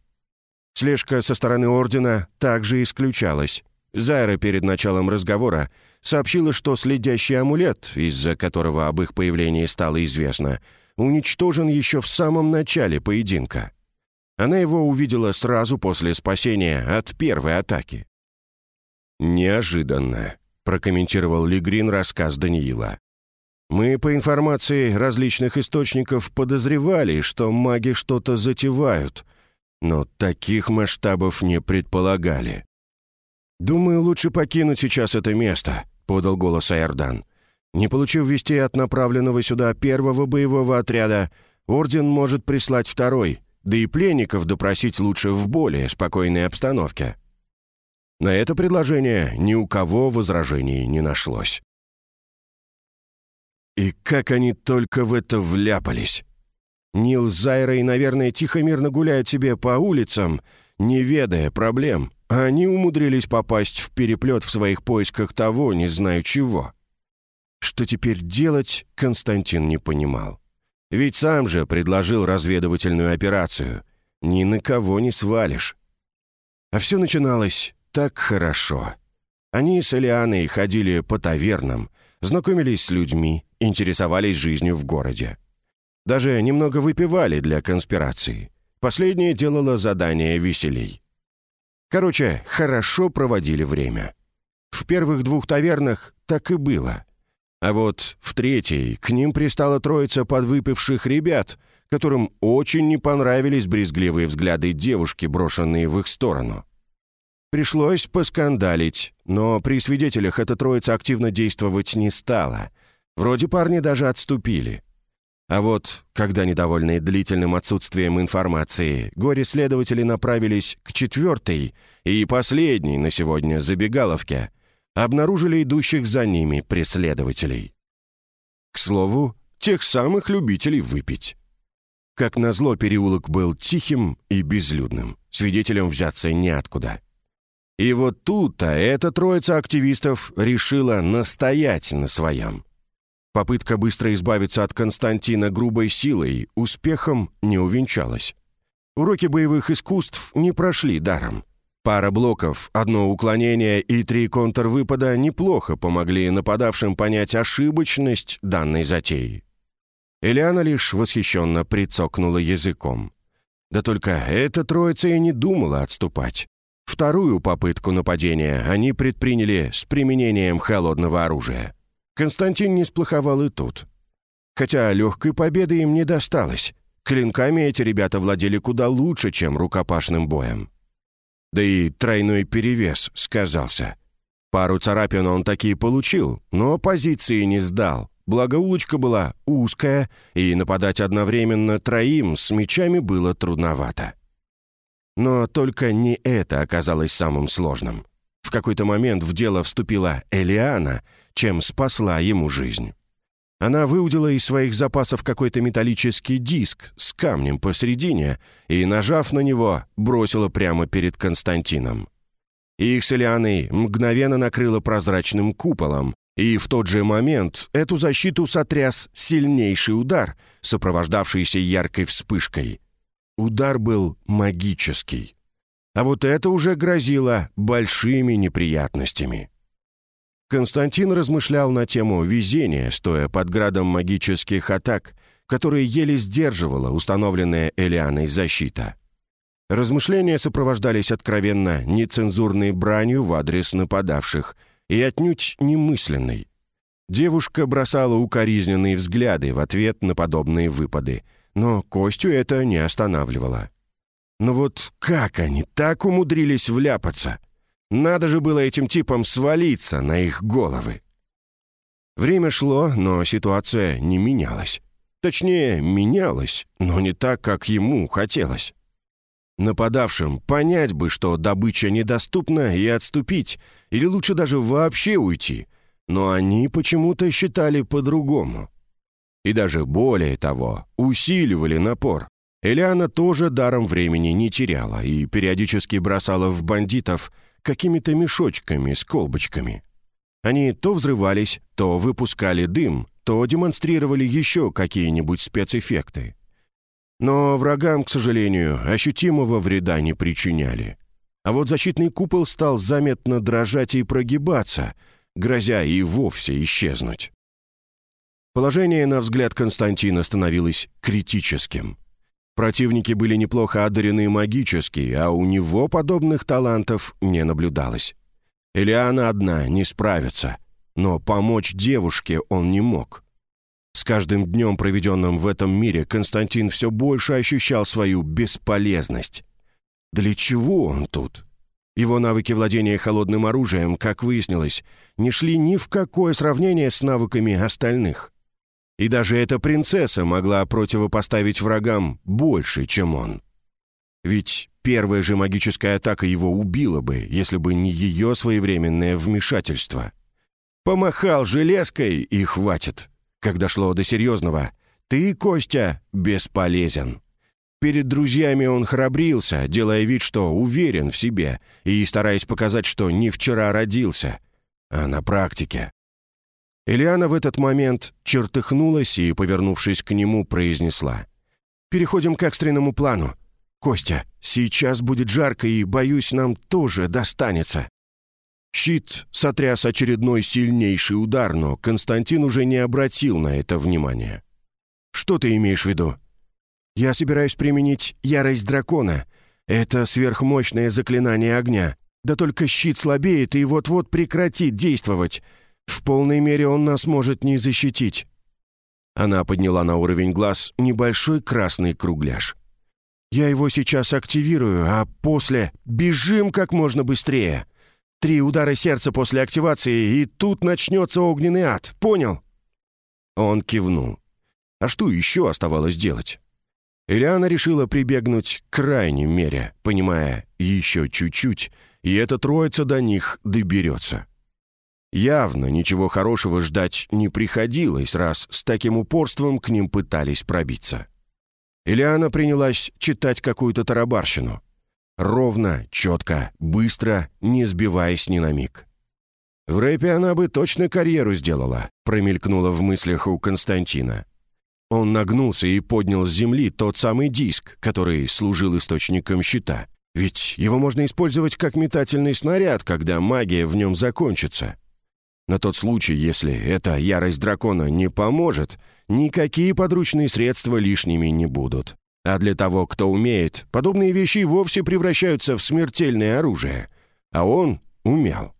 Слежка со стороны Ордена также исключалась. Зайра перед началом разговора сообщила, что следящий амулет, из-за которого об их появлении стало известно, уничтожен еще в самом начале поединка. Она его увидела сразу после спасения от первой атаки. «Неожиданно», — прокомментировал Лигрин рассказ Даниила. «Мы, по информации различных источников, подозревали, что маги что-то затевают, но таких масштабов не предполагали. «Думаю, лучше покинуть сейчас это место», — подал голос Айрдан. «Не получив вести от направленного сюда первого боевого отряда, Орден может прислать второй, да и пленников допросить лучше в более спокойной обстановке». На это предложение ни у кого возражений не нашлось. И как они только в это вляпались. Нил с Зайрой, наверное, тихо-мирно гуляют себе по улицам, не ведая проблем, а они умудрились попасть в переплет в своих поисках того, не знаю чего. Что теперь делать, Константин не понимал. Ведь сам же предложил разведывательную операцию. Ни на кого не свалишь. А все начиналось так хорошо. Они с Элианой ходили по тавернам, знакомились с людьми, интересовались жизнью в городе. Даже немного выпивали для конспирации. Последнее делало задание веселей. Короче, хорошо проводили время. В первых двух тавернах так и было. А вот в третьей к ним пристала троица подвыпивших ребят, которым очень не понравились брезгливые взгляды девушки, брошенные в их сторону. Пришлось поскандалить, но при свидетелях эта троица активно действовать не стала. Вроде парни даже отступили. А вот, когда недовольные длительным отсутствием информации, горе-следователи направились к четвертой и последней на сегодня забегаловке, обнаружили идущих за ними преследователей. К слову, тех самых любителей выпить. Как назло, переулок был тихим и безлюдным, свидетелем взяться неоткуда. И вот тут-то эта троица активистов решила настоять на своем. Попытка быстро избавиться от Константина грубой силой успехом не увенчалась. Уроки боевых искусств не прошли даром. Пара блоков, одно уклонение и три контрвыпада неплохо помогли нападавшим понять ошибочность данной затеи. Элиана лишь восхищенно прицокнула языком. Да только эта троица и не думала отступать. Вторую попытку нападения они предприняли с применением холодного оружия. Константин не сплоховал и тут. Хотя легкой победы им не досталось. Клинками эти ребята владели куда лучше, чем рукопашным боем. Да и тройной перевес сказался. Пару царапин он такие получил, но позиции не сдал. Благо улочка была узкая, и нападать одновременно троим с мечами было трудновато. Но только не это оказалось самым сложным. В какой-то момент в дело вступила Элиана, чем спасла ему жизнь. Она выудила из своих запасов какой-то металлический диск с камнем посередине и, нажав на него, бросила прямо перед Константином. Их с Элианой мгновенно накрыло прозрачным куполом, и в тот же момент эту защиту сотряс сильнейший удар, сопровождавшийся яркой вспышкой. Удар был магический. А вот это уже грозило большими неприятностями. Константин размышлял на тему везения, стоя под градом магических атак, которые еле сдерживала установленная Элианой защита. Размышления сопровождались откровенно нецензурной бранью в адрес нападавших и отнюдь немысленной. Девушка бросала укоризненные взгляды в ответ на подобные выпады — но Костю это не останавливало. Но вот как они так умудрились вляпаться? Надо же было этим типам свалиться на их головы. Время шло, но ситуация не менялась. Точнее, менялась, но не так, как ему хотелось. Нападавшим понять бы, что добыча недоступна, и отступить, или лучше даже вообще уйти. Но они почему-то считали по-другому и даже более того, усиливали напор. Элиана тоже даром времени не теряла и периодически бросала в бандитов какими-то мешочками с колбочками. Они то взрывались, то выпускали дым, то демонстрировали еще какие-нибудь спецэффекты. Но врагам, к сожалению, ощутимого вреда не причиняли. А вот защитный купол стал заметно дрожать и прогибаться, грозя и вовсе исчезнуть. Положение, на взгляд Константина, становилось критическим. Противники были неплохо одарены магически, а у него подобных талантов не наблюдалось. Элиана одна не справится, но помочь девушке он не мог. С каждым днем, проведенным в этом мире, Константин все больше ощущал свою бесполезность. Для чего он тут? Его навыки владения холодным оружием, как выяснилось, не шли ни в какое сравнение с навыками остальных. И даже эта принцесса могла противопоставить врагам больше, чем он. Ведь первая же магическая атака его убила бы, если бы не ее своевременное вмешательство. Помахал железкой и хватит. Когда шло до серьезного, ты, Костя, бесполезен. Перед друзьями он храбрился, делая вид, что уверен в себе, и стараясь показать, что не вчера родился. А на практике Элиана в этот момент чертыхнулась и, повернувшись к нему, произнесла. «Переходим к экстренному плану. Костя, сейчас будет жарко, и, боюсь, нам тоже достанется». Щит сотряс очередной сильнейший удар, но Константин уже не обратил на это внимания. «Что ты имеешь в виду?» «Я собираюсь применить ярость дракона. Это сверхмощное заклинание огня. Да только щит слабеет и вот-вот прекратит действовать. В полной мере он нас может не защитить». Она подняла на уровень глаз небольшой красный кругляш. «Я его сейчас активирую, а после бежим как можно быстрее. Три удара сердца после активации, и тут начнется огненный ад, понял?» Он кивнул. А что еще оставалось делать? Элиана решила прибегнуть к крайней мере, понимая, еще чуть-чуть, и эта троица до них доберется. Явно ничего хорошего ждать не приходилось, раз с таким упорством к ним пытались пробиться. Ильяна принялась читать какую-то тарабарщину. Ровно, четко, быстро, не сбиваясь ни на миг. В рэпе она бы точно карьеру сделала, промелькнула в мыслях у Константина. Он нагнулся и поднял с земли тот самый диск, который служил источником щита. Ведь его можно использовать как метательный снаряд, когда магия в нем закончится. На тот случай, если эта ярость дракона не поможет, никакие подручные средства лишними не будут. А для того, кто умеет, подобные вещи вовсе превращаются в смертельное оружие. А он умел.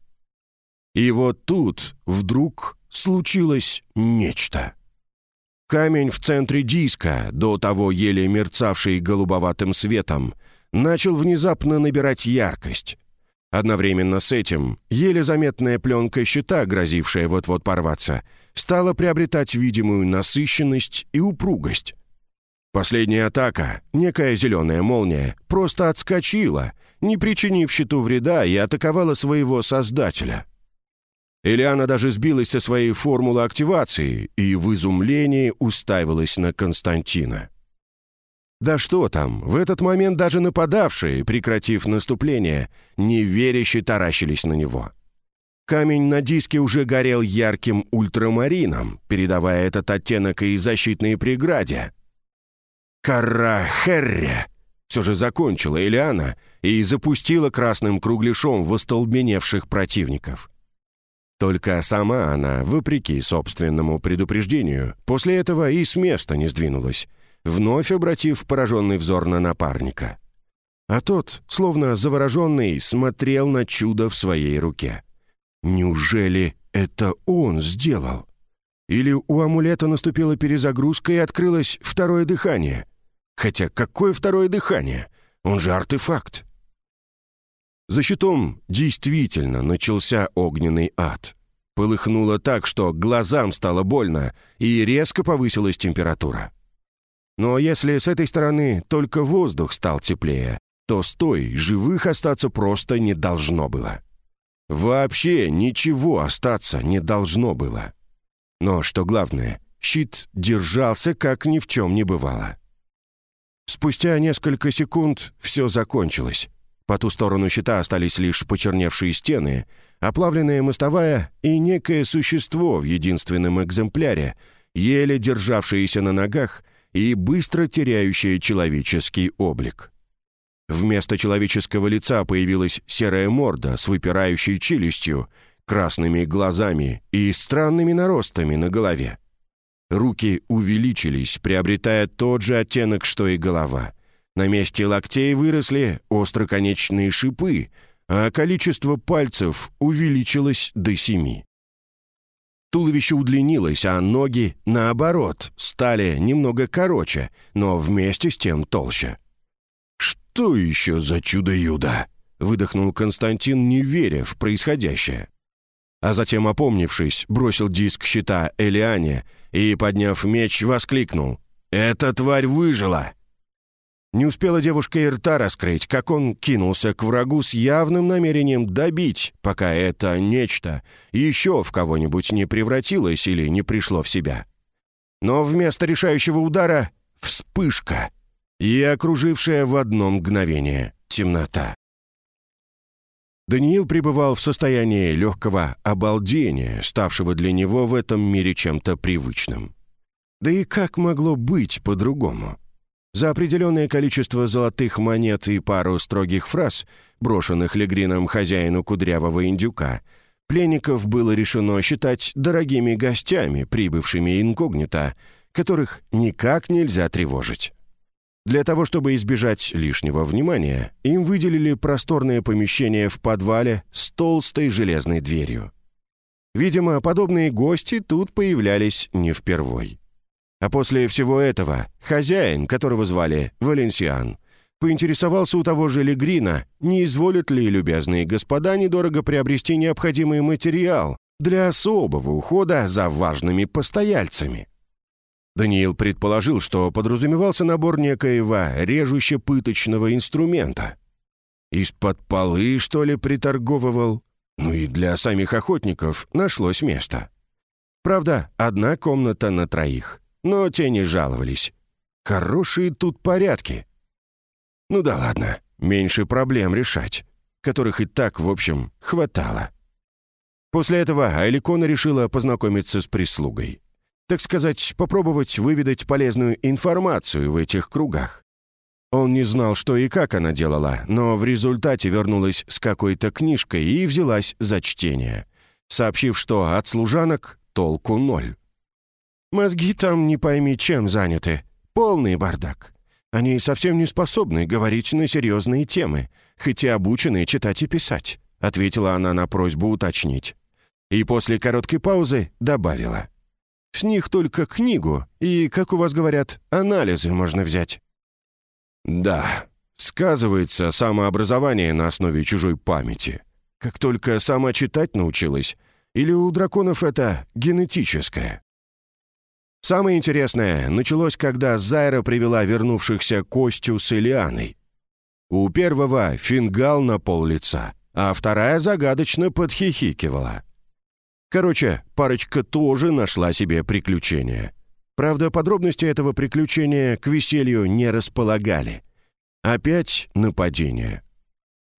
И вот тут вдруг случилось нечто. Камень в центре диска, до того еле мерцавший голубоватым светом, начал внезапно набирать яркость. Одновременно с этим еле заметная пленка щита, грозившая вот-вот порваться, стала приобретать видимую насыщенность и упругость. Последняя атака, некая зеленая молния, просто отскочила, не причинив щиту вреда и атаковала своего создателя. Элиана даже сбилась со своей формулы активации и в изумлении уставилась на Константина. Да что там, в этот момент даже нападавшие, прекратив наступление, неверяще таращились на него. Камень на диске уже горел ярким ультрамарином, передавая этот оттенок и защитные преграде. «Кара Херре!» все же закончила Элиана и запустила красным кругляшом в остолбеневших противников. Только сама она, вопреки собственному предупреждению, после этого и с места не сдвинулась, вновь обратив пораженный взор на напарника. А тот, словно завороженный, смотрел на чудо в своей руке. Неужели это он сделал? Или у амулета наступила перезагрузка и открылось второе дыхание? Хотя какое второе дыхание? Он же артефакт. За щитом действительно начался огненный ад. Полыхнуло так, что глазам стало больно, и резко повысилась температура. Но если с этой стороны только воздух стал теплее, то с той живых остаться просто не должно было. Вообще ничего остаться не должно было. Но что главное, щит держался, как ни в чем не бывало. Спустя несколько секунд все закончилось. По ту сторону щита остались лишь почерневшие стены, оплавленная мостовая и некое существо в единственном экземпляре, еле державшееся на ногах и быстро теряющее человеческий облик. Вместо человеческого лица появилась серая морда с выпирающей челюстью, красными глазами и странными наростами на голове. Руки увеличились, приобретая тот же оттенок, что и голова. На месте локтей выросли остроконечные шипы, а количество пальцев увеличилось до семи. Туловище удлинилось, а ноги, наоборот, стали немного короче, но вместе с тем толще. «Что еще за чудо-юдо?» — выдохнул Константин, не веря в происходящее. А затем, опомнившись, бросил диск щита Элиане и, подняв меч, воскликнул. «Эта тварь выжила!» Не успела девушка и рта раскрыть, как он кинулся к врагу с явным намерением добить, пока это нечто еще в кого-нибудь не превратилось или не пришло в себя. Но вместо решающего удара — вспышка и окружившая в одно мгновение темнота. Даниил пребывал в состоянии легкого обалдения, ставшего для него в этом мире чем-то привычным. Да и как могло быть по-другому? За определенное количество золотых монет и пару строгих фраз, брошенных Легрином хозяину кудрявого индюка, пленников было решено считать дорогими гостями, прибывшими инкогнито, которых никак нельзя тревожить. Для того, чтобы избежать лишнего внимания, им выделили просторное помещение в подвале с толстой железной дверью. Видимо, подобные гости тут появлялись не впервой. А после всего этого хозяин, которого звали Валенсиан, поинтересовался у того же Легрина, не изволят ли любезные господа недорого приобрести необходимый материал для особого ухода за важными постояльцами. Даниил предположил, что подразумевался набор некоего режуще-пыточного инструмента. Из-под полы, что ли, приторговывал? Ну и для самих охотников нашлось место. Правда, одна комната на троих — но те не жаловались. Хорошие тут порядки. Ну да ладно, меньше проблем решать, которых и так, в общем, хватало. После этого Айликона решила познакомиться с прислугой. Так сказать, попробовать выведать полезную информацию в этих кругах. Он не знал, что и как она делала, но в результате вернулась с какой-то книжкой и взялась за чтение, сообщив, что от служанок толку ноль. Мозги там не пойми чем заняты. Полный бардак. Они совсем не способны говорить на серьезные темы, хотя обучены читать и писать», — ответила она на просьбу уточнить. И после короткой паузы добавила. С них только книгу и, как у вас говорят, анализы можно взять». «Да, сказывается самообразование на основе чужой памяти. Как только сама читать научилась, или у драконов это генетическое?» Самое интересное началось, когда Зайра привела вернувшихся Костю с Элианой. У первого фингал на пол лица, а вторая загадочно подхихикивала. Короче, парочка тоже нашла себе приключение. Правда, подробности этого приключения к веселью не располагали. Опять нападение.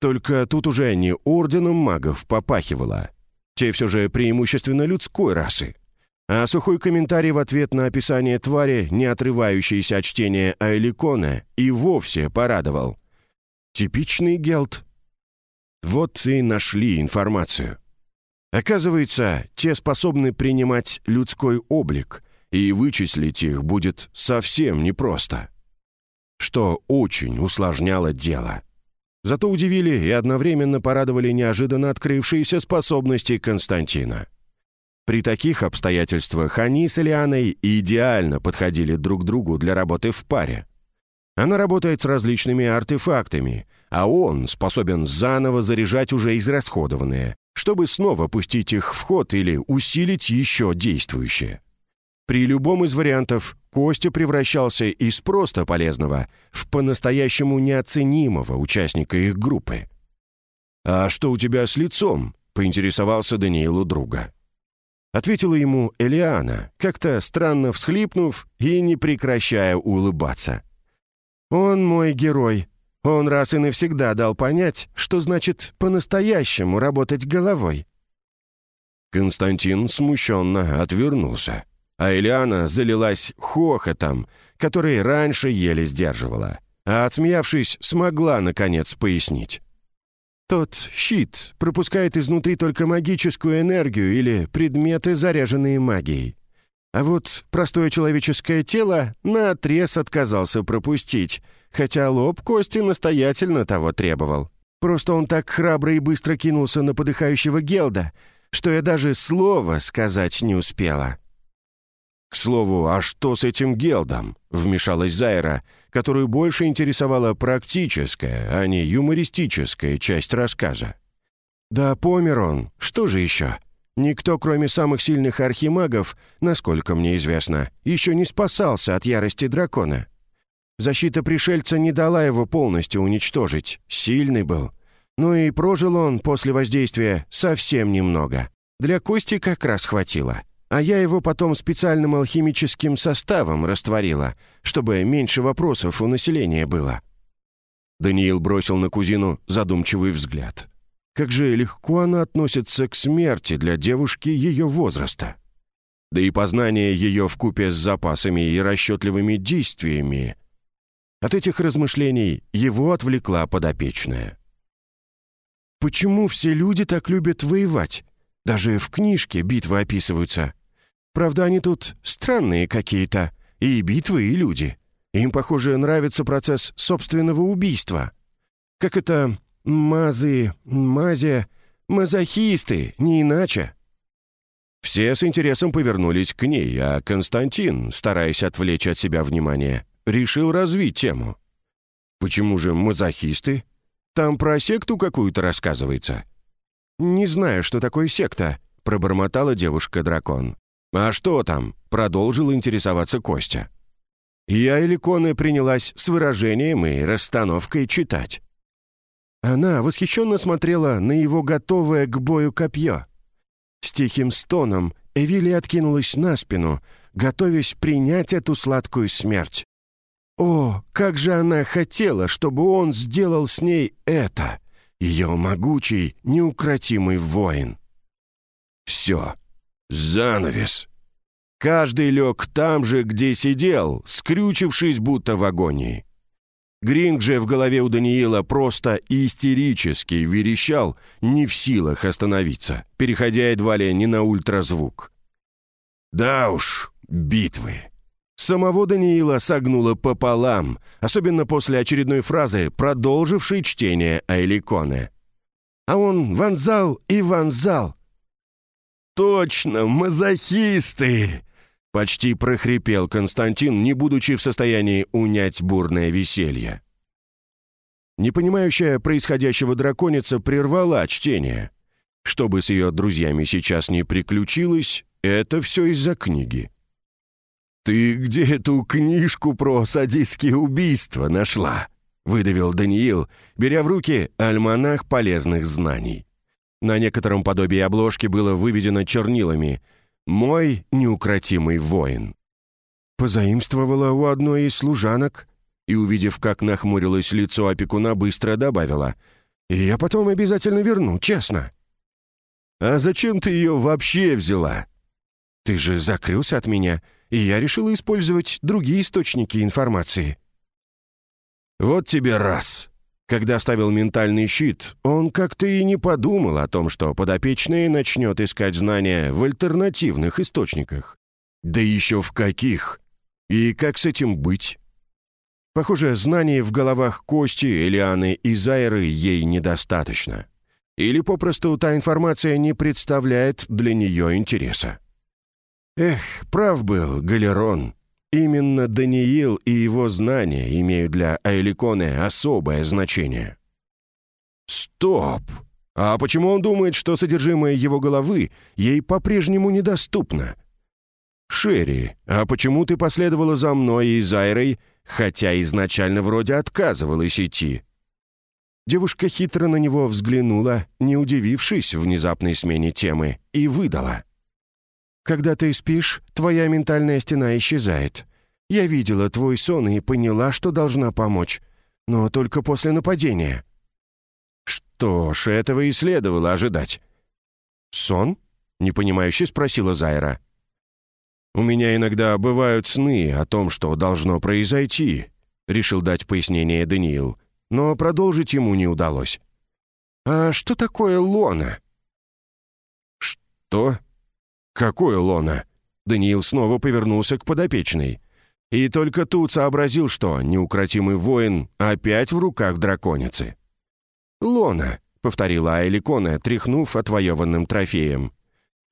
Только тут уже не орденом магов попахивало. Те все же преимущественно людской расы. А сухой комментарий в ответ на описание твари, не отрывающийся от чтения Айликона, и вовсе порадовал. Типичный гелт. Вот и нашли информацию. Оказывается, те способны принимать людской облик, и вычислить их будет совсем непросто. Что очень усложняло дело. Зато удивили и одновременно порадовали неожиданно открывшиеся способности Константина. При таких обстоятельствах они с Элианой идеально подходили друг другу для работы в паре. Она работает с различными артефактами, а он способен заново заряжать уже израсходованные, чтобы снова пустить их в ход или усилить еще действующие. При любом из вариантов Костя превращался из просто полезного в по-настоящему неоценимого участника их группы. «А что у тебя с лицом?» — поинтересовался Даниил у друга. Ответила ему Элиана, как-то странно всхлипнув и не прекращая улыбаться. «Он мой герой. Он раз и навсегда дал понять, что значит по-настоящему работать головой». Константин смущенно отвернулся, а Элиана залилась хохотом, который раньше еле сдерживала, а, отсмеявшись, смогла, наконец, пояснить. Тот щит пропускает изнутри только магическую энергию или предметы, заряженные магией. А вот простое человеческое тело наотрез отказался пропустить, хотя лоб Кости настоятельно того требовал. Просто он так храбро и быстро кинулся на подыхающего Гелда, что я даже слова сказать не успела. «К слову, а что с этим Гелдом?» — вмешалась Зайра, которую больше интересовала практическая, а не юмористическая часть рассказа. «Да помер он. Что же еще? Никто, кроме самых сильных архимагов, насколько мне известно, еще не спасался от ярости дракона. Защита пришельца не дала его полностью уничтожить. Сильный был. Но и прожил он после воздействия совсем немного. Для Кости как раз хватило а я его потом специальным алхимическим составом растворила, чтобы меньше вопросов у населения было». Даниил бросил на кузину задумчивый взгляд. Как же легко она относится к смерти для девушки ее возраста. Да и познание ее вкупе с запасами и расчетливыми действиями. От этих размышлений его отвлекла подопечная. «Почему все люди так любят воевать? Даже в книжке битвы описываются. Правда, они тут странные какие-то. И битвы, и люди. Им, похоже, нравится процесс собственного убийства. Как это мазы, мази, мазохисты, не иначе. Все с интересом повернулись к ней, а Константин, стараясь отвлечь от себя внимание, решил развить тему. «Почему же мазохисты? Там про секту какую-то рассказывается». «Не знаю, что такое секта», — пробормотала девушка-дракон. «А что там?» — продолжил интересоваться Костя. Я Эликоны принялась с выражением и расстановкой читать. Она восхищенно смотрела на его готовое к бою копье. С тихим стоном Эвилия откинулась на спину, готовясь принять эту сладкую смерть. О, как же она хотела, чтобы он сделал с ней это, ее могучий, неукротимый воин. Все, Занавес. Каждый лег там же, где сидел, скрючившись будто в агонии. Гринг же в голове у Даниила просто истерически верещал, не в силах остановиться, переходя едва ли не на ультразвук. Да уж, битвы. Самого Даниила согнуло пополам, особенно после очередной фразы, продолжившей чтение Айликоне. А он вонзал и вонзал, точно, мазохисты!» Почти прохрипел Константин, не будучи в состоянии унять бурное веселье. Непонимающая происходящего драконица прервала чтение. Что бы с ее друзьями сейчас не приключилось, это все из-за книги. «Ты где эту книжку про садистские убийства нашла?» — выдавил Даниил, беря в руки альманах полезных знаний. На некотором подобии обложки было выведено чернилами «Мой неукротимый воин». Позаимствовала у одной из служанок и, увидев, как нахмурилось лицо опекуна, быстро добавила «Я потом обязательно верну, честно». «А зачем ты ее вообще взяла?» «Ты же закрылся от меня», и я решила использовать другие источники информации. Вот тебе раз. Когда ставил ментальный щит, он как-то и не подумал о том, что подопечный начнет искать знания в альтернативных источниках. Да еще в каких? И как с этим быть? Похоже, знаний в головах Кости, Элианы и Зайры ей недостаточно. Или попросту та информация не представляет для нее интереса. Эх, прав был Галерон. Именно Даниил и его знания имеют для Айликоны особое значение. Стоп! А почему он думает, что содержимое его головы ей по-прежнему недоступно? Шерри, а почему ты последовала за мной и Зайрой, хотя изначально вроде отказывалась идти?» Девушка хитро на него взглянула, не удивившись внезапной смене темы, и выдала. Когда ты спишь, твоя ментальная стена исчезает. Я видела твой сон и поняла, что должна помочь. Но только после нападения». «Что ж, этого и следовало ожидать». «Сон?» — непонимающе спросила Зайра. «У меня иногда бывают сны о том, что должно произойти», — решил дать пояснение Даниил, но продолжить ему не удалось. «А что такое лона?» «Что?» «Какое лоно?» Даниил снова повернулся к подопечной. И только тут сообразил, что неукротимый воин опять в руках драконицы. «Лона», — повторила Айликона, тряхнув отвоеванным трофеем.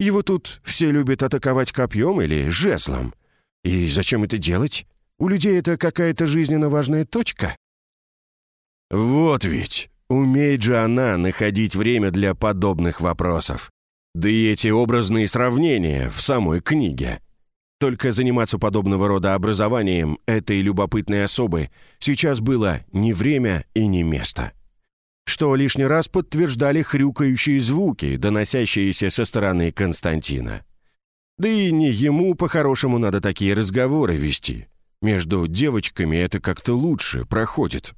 «Его тут все любят атаковать копьем или жезлом. И зачем это делать? У людей это какая-то жизненно важная точка?» «Вот ведь! Умеет же она находить время для подобных вопросов. Да и эти образные сравнения в самой книге. Только заниматься подобного рода образованием этой любопытной особы сейчас было не время и не место. Что лишний раз подтверждали хрюкающие звуки, доносящиеся со стороны Константина. Да и не ему по-хорошему надо такие разговоры вести. Между девочками это как-то лучше проходит.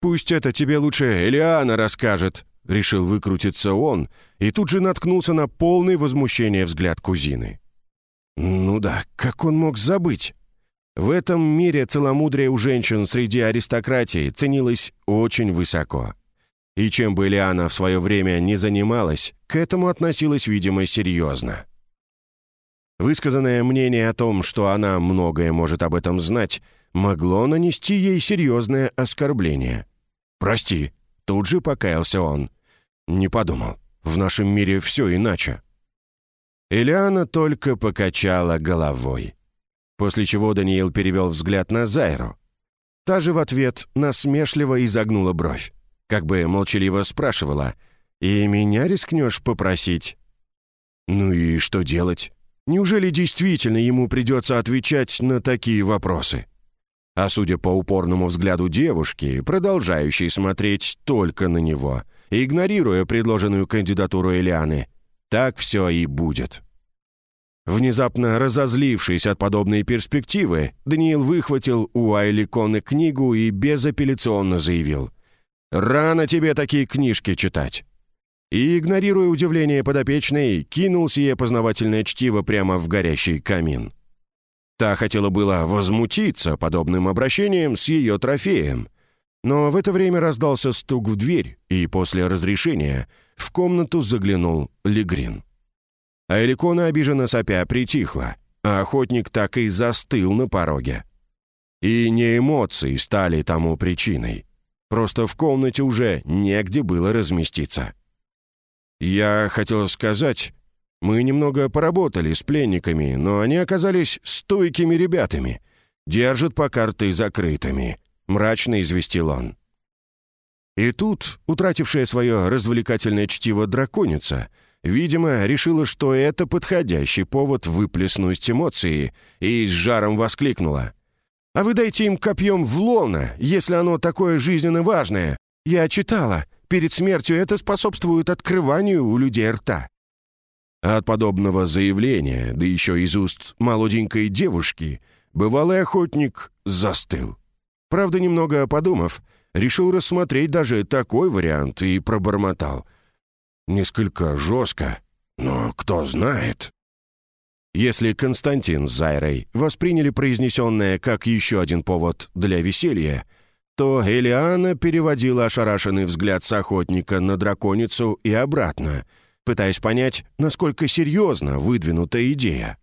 «Пусть это тебе лучше Элиана расскажет», — решил выкрутиться он, и тут же наткнулся на полный возмущение взгляд кузины. «Ну да, как он мог забыть?» В этом мире целомудрие у женщин среди аристократии ценилось очень высоко. И чем бы Лиана в свое время не занималась, к этому относилась, видимо, серьезно. Высказанное мнение о том, что она многое может об этом знать, могло нанести ей серьезное оскорбление. «Прости», Тут же покаялся он. Не подумал. В нашем мире все иначе. Элиана только покачала головой. После чего Даниил перевел взгляд на Зайру. Та же в ответ насмешливо изогнула бровь. Как бы молчаливо спрашивала. «И меня рискнешь попросить?» «Ну и что делать? Неужели действительно ему придется отвечать на такие вопросы?» А судя по упорному взгляду девушки, продолжающей смотреть только на него, игнорируя предложенную кандидатуру Элианы, так все и будет. Внезапно разозлившись от подобной перспективы, Даниил выхватил у Айли Коны книгу и безапелляционно заявил «Рано тебе такие книжки читать». И, игнорируя удивление подопечной, кинул сие познавательное чтиво прямо в горящий камин. Та хотела было возмутиться подобным обращением с ее трофеем. Но в это время раздался стук в дверь, и после разрешения в комнату заглянул Легрин. А Эликона, обиженно сопя, притихла, а охотник так и застыл на пороге. И не эмоции стали тому причиной. Просто в комнате уже негде было разместиться. «Я хотел сказать...» Мы немного поработали с пленниками, но они оказались стойкими ребятами. Держат по карты закрытыми», — мрачно известил он. И тут, утратившая свое развлекательное чтиво драконица, видимо, решила, что это подходящий повод выплеснуть эмоции, и с жаром воскликнула. «А вы дайте им копьем в лоно, если оно такое жизненно важное. Я читала, перед смертью это способствует открыванию у людей рта». От подобного заявления, да еще из уст молоденькой девушки, бывалый охотник застыл. Правда, немного подумав, решил рассмотреть даже такой вариант и пробормотал. Несколько жестко, но кто знает. Если Константин с Зайрой восприняли произнесенное как еще один повод для веселья, то Элиана переводила ошарашенный взгляд с охотника на драконицу и обратно, пытаясь понять, насколько серьезно выдвинута идея.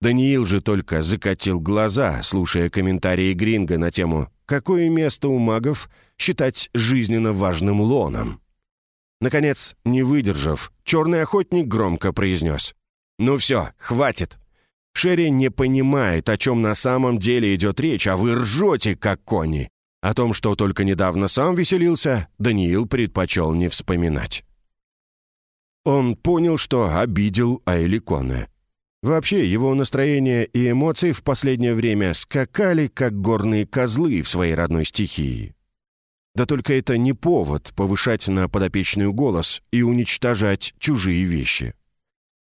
Даниил же только закатил глаза, слушая комментарии Гринга на тему «Какое место у магов считать жизненно важным лоном?» Наконец, не выдержав, черный охотник громко произнес «Ну все, хватит. Шерри не понимает, о чем на самом деле идет речь, а вы ржете, как кони. О том, что только недавно сам веселился, Даниил предпочел не вспоминать. Он понял, что обидел Айликоне. Вообще, его настроение и эмоции в последнее время скакали, как горные козлы в своей родной стихии. Да только это не повод повышать на подопечную голос и уничтожать чужие вещи.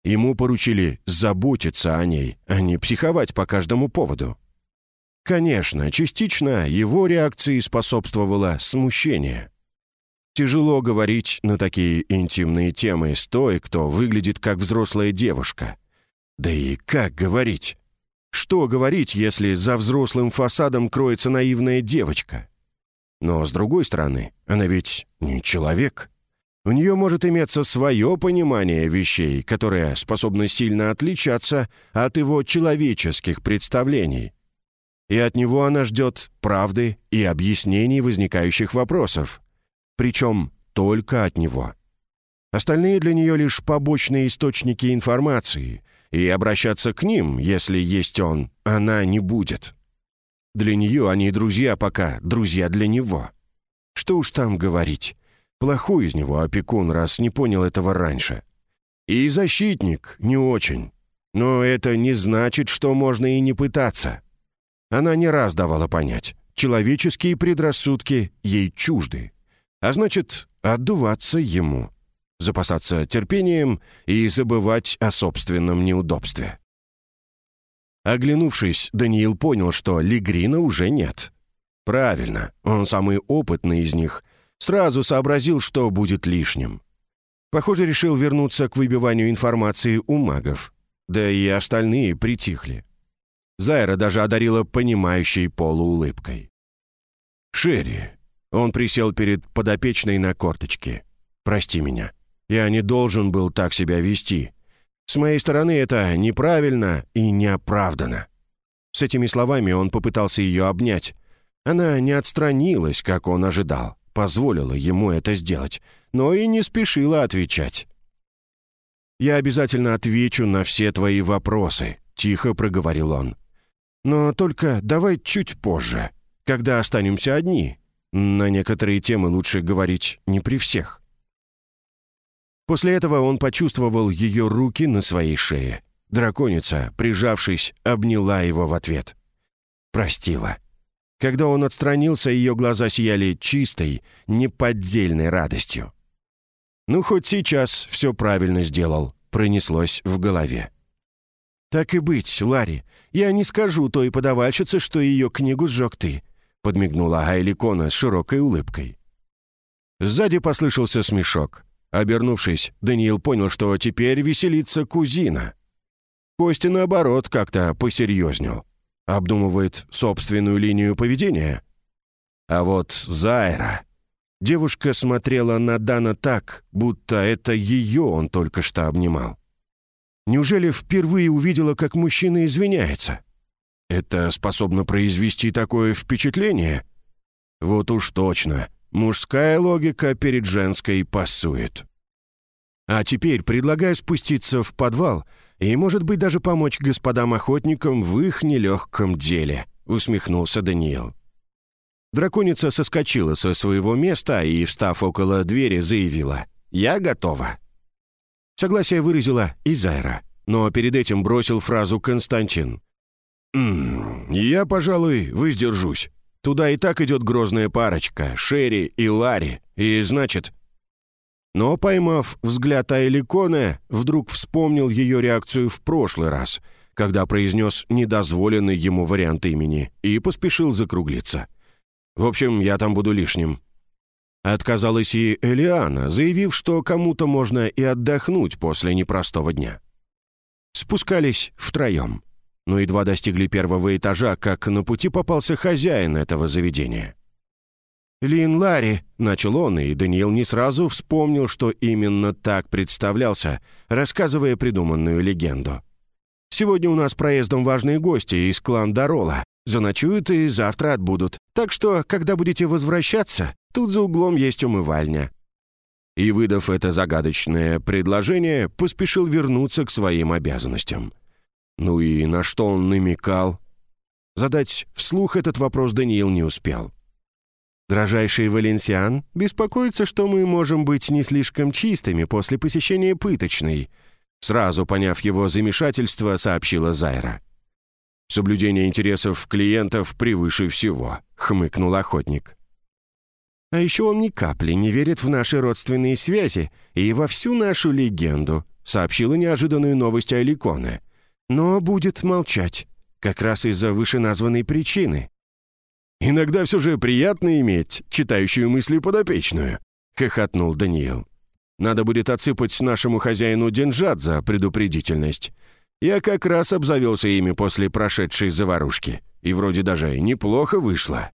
Ему поручили заботиться о ней, а не психовать по каждому поводу. Конечно, частично его реакции способствовало смущение. Тяжело говорить на такие интимные темы с той, кто выглядит как взрослая девушка — да и как говорить? Что говорить, если за взрослым фасадом кроется наивная девочка? Но, с другой стороны, она ведь не человек. У нее может иметься свое понимание вещей, которое способно сильно отличаться от его человеческих представлений. И от него она ждет правды и объяснений возникающих вопросов. Причем только от него. Остальные для нее лишь побочные источники информации, и обращаться к ним, если есть он, она не будет. Для нее они друзья пока, друзья для него. Что уж там говорить. Плохой из него опекун, раз не понял этого раньше. И защитник не очень. Но это не значит, что можно и не пытаться. Она не раз давала понять, человеческие предрассудки ей чужды. А значит, отдуваться ему запасаться терпением и забывать о собственном неудобстве. Оглянувшись, Даниил понял, что Легрина уже нет. Правильно, он самый опытный из них, сразу сообразил, что будет лишним. Похоже, решил вернуться к выбиванию информации у магов. Да и остальные притихли. Зайра даже одарила понимающей полуулыбкой. «Шерри». Он присел перед подопечной на корточке. «Прости меня. Я не должен был так себя вести. С моей стороны это неправильно и неоправданно». С этими словами он попытался ее обнять. Она не отстранилась, как он ожидал, позволила ему это сделать, но и не спешила отвечать. «Я обязательно отвечу на все твои вопросы», — тихо проговорил он. «Но только давай чуть позже, когда останемся одни. На некоторые темы лучше говорить не при всех». После этого он почувствовал ее руки на своей шее. Драконица, прижавшись, обняла его в ответ. Простила. Когда он отстранился, ее глаза сияли чистой, неподдельной радостью. «Ну, хоть сейчас все правильно сделал», — пронеслось в голове. «Так и быть, Ларри, я не скажу той подавальщице, что ее книгу сжег ты», — подмигнула Айликона с широкой улыбкой. Сзади послышался смешок. Обернувшись, Даниил понял, что теперь веселится кузина. Костя, наоборот, как-то посерьезнел. Обдумывает собственную линию поведения. А вот Зайра... Девушка смотрела на Дана так, будто это ее он только что обнимал. Неужели впервые увидела, как мужчина извиняется? Это способно произвести такое впечатление? Вот уж точно. Мужская логика перед женской пасует. А теперь предлагаю спуститься в подвал и, может быть, даже помочь господам охотникам в их нелегком деле», — усмехнулся Даниил. Драконица соскочила со своего места и, встав около двери, заявила «Я готова». Согласие выразила и Зайра, но перед этим бросил фразу Константин. «М -м, «Я, пожалуй, воздержусь. Туда и так идет грозная парочка, Шерри и Ларри, и значит...» Но, поймав взгляд Айликоне, вдруг вспомнил ее реакцию в прошлый раз, когда произнес недозволенный ему вариант имени, и поспешил закруглиться. В общем, я там буду лишним». Отказалась и Элиана, заявив, что кому-то можно и отдохнуть после непростого дня. Спускались втроем, но едва достигли первого этажа, как на пути попался хозяин этого заведения. «Лин Ларри», — начал он, и Даниил не сразу вспомнил, что именно так представлялся, рассказывая придуманную легенду. «Сегодня у нас проездом важные гости из клан Дорола, Заночуют и завтра отбудут. Так что, когда будете возвращаться, тут за углом есть умывальня». И, выдав это загадочное предложение, поспешил вернуться к своим обязанностям. Ну и на что он намекал? Задать вслух этот вопрос Даниил не успел. Дрожайший Валенсиан беспокоится, что мы можем быть не слишком чистыми после посещения пыточной. Сразу поняв его замешательство, сообщила Зайра. Соблюдение интересов клиентов превыше всего», — хмыкнул охотник. «А еще он ни капли не верит в наши родственные связи и во всю нашу легенду», — сообщила неожиданную новость Аликоне. «Но будет молчать, как раз из-за вышеназванной причины». «Иногда все же приятно иметь читающую мысли подопечную», — хохотнул Даниил. «Надо будет отсыпать нашему хозяину деньжат за предупредительность. Я как раз обзавелся ими после прошедшей заварушки. И вроде даже неплохо вышло.